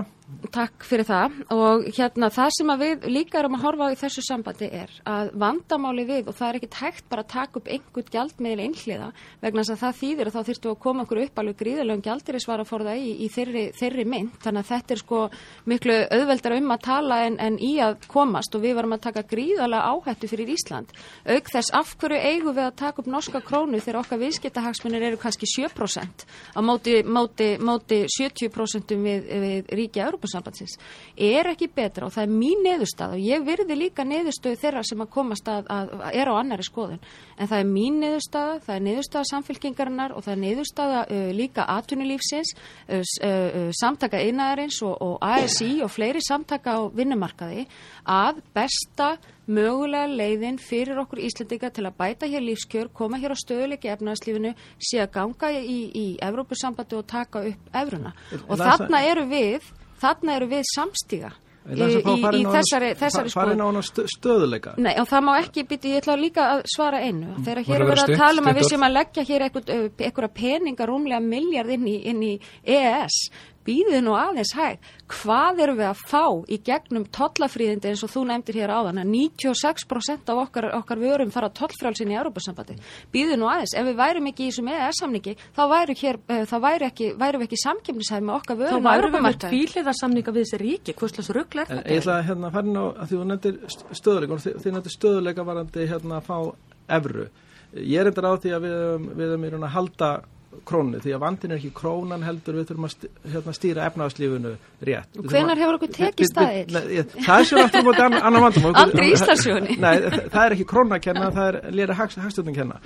Takk fyrir það. Og hérna það sem við líka erum að horfa á í þessu sambandi er að vandamáli við og það er ekkit hægt bara að taka upp einhvern gjaldmiðl einhliða vegna þess að það þýðir að þá þurftu að koma okkur upp alveg gríðilegum gjaldirisvara fór það í, í þeirri, þeirri mynd. Þannig að þetta er sko miklu auðveldar um að tala en, en í að komast. Og við varum að taka gríðalega áhættu fyrir Ísland. Auk þess af hverju eigum við að taka upp norska krónu þegar okkar viðskiptahagsmunir eru kannski 7% á móti, móti, móti 70% við, við ríkja Európa-sambandsins er ekki betra og það er mín neðustad og ég virði líka neðustöðu þeirra sem að komast að, að, að er á annari skoðun en það er mín neðustada, það er neðustada samfélkingarinnar og það er neðustada uh, líka atvinnulífsins uh, uh, samtaka einaðarins og, og ASI og fleiri samtaka á vinnumarkaði að besta mögulega leiðin fyrir okkur Íslandika til að bæta hér lífskjör, koma hér á stöðuleiki efnarslífinu, sé að ganga í, í Evrópusambandi og taka upp efruna. Og þarna eru við þarna eru við samstíga í, í, í þessari, þessari hana stöðuleika. Nei, og það má ekki byrja, ég ætla líka að svara einu. Þegar hér er verið að tala um að við séum að leggja hér eitthvað peningar rúmlega miljard inn í, inn í EES býðið nú aðeins hæg, hvað eru við að fá í gegnum tollafríðindi eins og þú nefndir hér áðan? Að 96% af okkar, okkar vörum fara tollfrálsinn í Európa-sambandi, býðið nú aðeins. Ef við værum ekki í þessum EES-samningi þá væru, hér, uh, þá væru ekki, væru við ekki samkjöfnishæð með okkar vörum þá væru við með fíliðarsamninga við þessi ríki. Hvurslags ruggla er þetta? Ég ætla að hérna farin á að því þú nefndir stöðuleika og því nefndir stöðuleika varandi hérna að fá evru. Ég er endur á því að við, við erum að halda krónu því að vandin er ekki krónan heldur við þurfum að hérna, stýra efnaðslífunu rétt. Hvenar hefur okkur tekið staðil? Það er sér aftur mútið annar vandum. Aldrei Íslandsjóni. Nei, það er ekki króna að kenna, það er lera hagstöndum að kenna.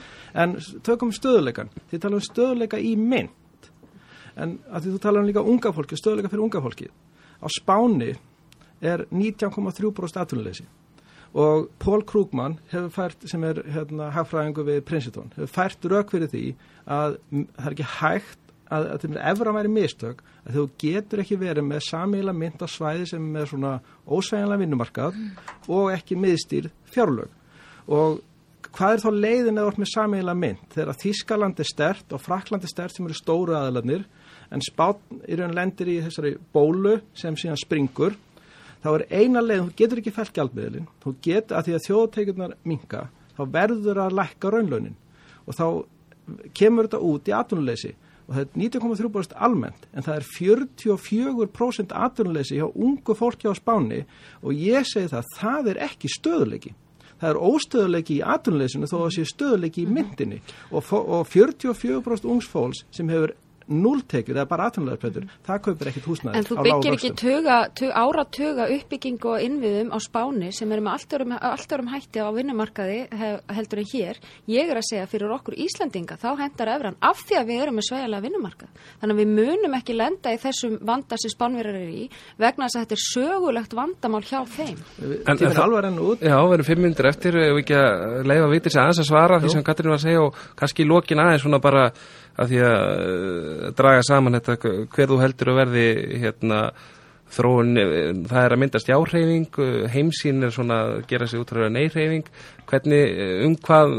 En tökum stöðuleikan. Þið tala um stöðuleika í mynd. En að því þú tala um líka unga fólki, stöðuleika fyrir unga fólki. Á Spáni er 19,3% atvinnuleysi og Pól Krúgmann hefur fært, sem er hérna, hagfræðingu við Princeton, hefur fært rauk fyrir því að það er ekki hægt að, að, efra væri mistök að þú getur ekki verið með samíla mynd á svæði sem er svona ósveginlega vinnumarkað mm. og ekki miðstýr fjárlög. Og hvað er þá leiðin eða orð með samíla mynd? Þegar Þískaland er stert og Frakland er stert sem eru stóru aðalarnir en spátn í raun lendir í þessari bólu sem síðan springur þá er eina leið, þú getur ekki fælt gjaldmiðlin, þú getur að því að þjóðteikunar minka, þá verður að lækka raunlaunin. Og þá kemur þetta út í atvinnuleysi og það er 19,3% almennt en það er 44% atvinnuleysi hjá ungu fólki á spáni og ég segi það, það er ekki stöðuleiki. Það er óstöðuleiki í atvinnuleysinu þó að það sé stöðuleiki í myndinni og, og 44% ungsfólks sem hefur núltekjur eða bara atvinnulegarprætur, það kaupir ekkit húsnæði En þú byggir ekki tuga, tuga, ára tuga uppbyggingu og innviðum á spáni sem eru með allt örum, allt örum hætti á vinnumarkaði heldur en hér. Ég er að segja fyrir okkur Íslandinga þá hendar efran af því að við erum með sveigalega vinnumarkað. Þannig að við munum ekki lenda í þessum vanda sem spánverðar eru í vegna þess að þetta er sögulegt vandamál hjá þeim. En, Tíminn alvar enn út. Já, við erum fimm myndir eftir, við ekki að leiða vitir sig aðeins að svara Jú. því sem Katrín var að segja og kannski í lokin aðeins svona bara að því að uh, draga saman þetta hver þú heldur að verði hérna þróun, eh, það er að myndast jáhreyfing, uh, heimsín er svona að gera sig útræða neyhreyfing hvernig, uh, um hvað,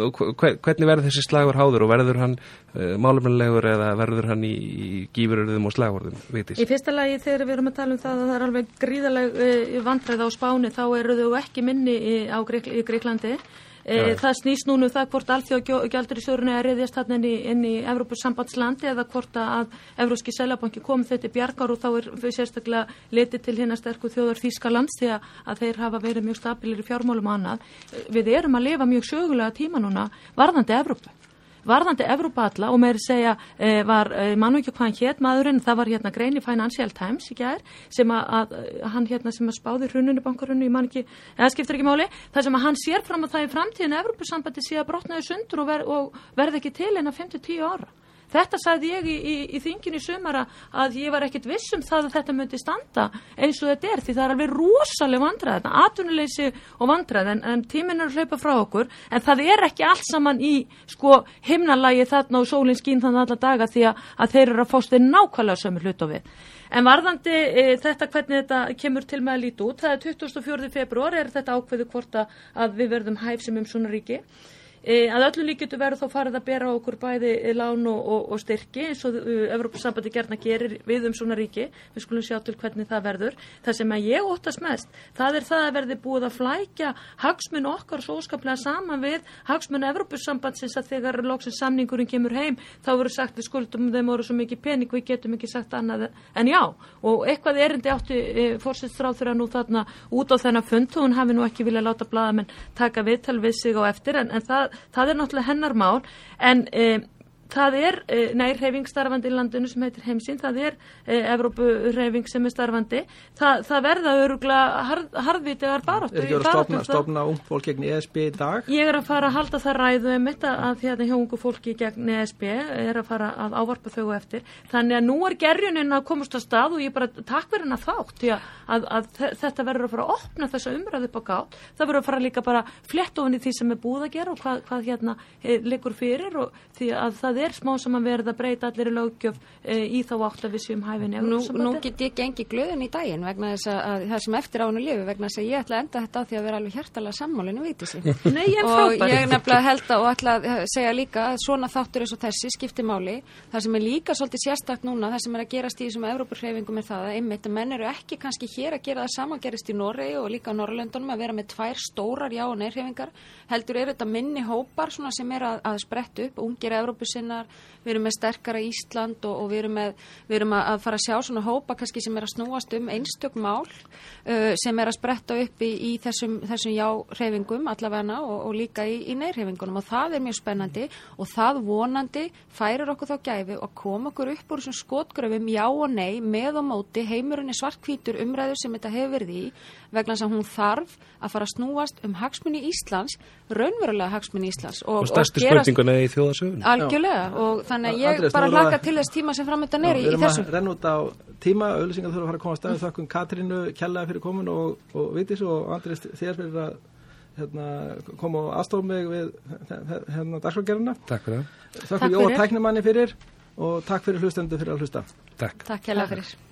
hvernig verður þessi slagur háður og verður hann uh, málumlegur eða verður hann í, í gífururðum og slagurðum, veitis? Í fyrsta lagi þegar við erum að tala um það að það er alveg gríðaleg vandræð á spáni þá eru þau ekki minni í, á Greiklandi E, það snýst núna um það hvort alþjóðgjaldur í sörunni er reyðjast hann inn í, inn í Evrópus sambandslandi eða hvort að Evróski Sælabanki komið þetta í bjargar og þá er sérstaklega letið til hérna sterku þjóðar Þýskalands því að þeir hafa verið mjög stabilir í fjármálum og annað. Við erum að lifa mjög sögulega tíma núna varðandi Evrópu varðandi Evrópalla og meður segja e, var, e, mann og ekki hvað hann hétt maðurinn, það var hérna grein í Financial Times í gær, sem að, að hann hérna sem að spáði hruninu, bankarunnu, ég man ekki eða skiptir ekki máli, það sem að hann sér fram að það í framtíðin Evrópusambandi sé að brotnaði sundur og, ver, og verði ekki til en að 5-10 ára Þetta sagði ég í, í, í þingin í sumara að ég var ekkit vissum það að þetta myndi standa eins og þetta er því það er alveg rosalega vandrað, þetta atvinnuleysi og vandrað en, en tíminn er að hlaupa frá okkur en það er ekki allt saman í sko himnalagi þarna og sólinn skín þannig alla daga því að, að þeir eru að fástu nákvæmlega sömur hlut á við. En varðandi e, þetta hvernig þetta kemur til með að líti út, það er 24. februar er þetta ákveðu hvort að við verðum hæf sem um svona ríki. E, að öllu líkjötu verður þá farið að bera okkur bæði lán og, og, styrki eins og uh, Evrópussambandi gerna gerir við um svona ríki, við skulum sjá til hvernig það verður. Það sem að ég óttast mest, það er það að verði búið að flækja hagsmun okkar svo óskaplega saman við hagsmun Evrópussambandsins að þegar loksins samningurinn kemur heim þá verður sagt við skuldum þeim voru svo mikið pening við getum ekki sagt annað en já. Og eitthvað erindi átti e, fórsettsráð þegar nú þarna út á þennan fund það það er náttúrulega hennar mál en e, það er e, nærhefing starfandi í landinu sem heitir heimsinn, það er e, Evrópurhefing sem er starfandi það, það verða öruglega harð, harðvitiðar baráttu. Er ekki verið að stopna, stopna ung fólk gegn ESB í dag? Ég er að fara að halda það ræðu um þetta að hérna hjá ungu fólki gegn ESB er að fara að ávarpa þau eftir þannig að nú er gerjunin að komast á stað og ég bara takk verið hennar þátt því að, að, að þetta verður að fara að opna þessa umræðu upp á gátt, það verður að fara líka bara flett ofin í því sem er búið að gera og hvað, hvað hérna eh, að það er smá sem að verða að breyta allir í lögjöf e, í þá átt að við séum hæfin Nú, nú get ég gengi glöðin í daginn vegna þess að það sem eftir ánu lifi vegna þess að ég ætla að enda þetta á því að vera alveg hjertalega sammálinu viti sig Nei, ég og ég nefnilega held að og ætla að segja líka að svona þáttur eins og þessi skiptir máli. Það sem er líka svolítið sérstakt núna það sem er að gerast í þessum Európurhreyfingum er það að einmitt að menn eru ekki kannski hér að gera það samangerist í Noregi og líka á Norrlöndunum að vera með tvær stórar já og neyrhreyfingar heldur eru þetta minni hópar sem er að, að spretta upp, ungir Európusinnar við erum með sterkara Ísland og, og við erum, með, við erum að fara að sjá svona hópa kannski sem er að snúast um einstök mál uh, sem er að spretta upp í, í þessum, þessum já-hreyfingum allavegna og, og líka í, í neyrhreyfingunum og það er mjög spennandi og það vonandi færir okkur þá gæfi og kom okkur upp úr þessum skotgröfum já og nei með og móti heimurinn er svartkvítur umræður sem þetta hefur verið í vegna að hún þarf að fara að snúast um hagsmunni Íslands, raunverulega hagsmunni Íslands. Og, og spurninguna í þjóðasögun. Algjörlega og þannig að ég Andrés, bara hlaka til þess tíma sem framöndan er í, í þessum. Við erum að renna út á tíma, auðvisingar þurfa að fara að koma að staðu þakkun Katrínu, Kjallaði fyrir komin og, og Vitis og Andrés þér fyrir að hérna, koma og aðstofa mig við hérna dagsfólkgerðina. Takk fyrir það. Takk fyrir og tæknumanni fyrir og takk fyrir hlustendu fyrir að hlusta. Takk. Takk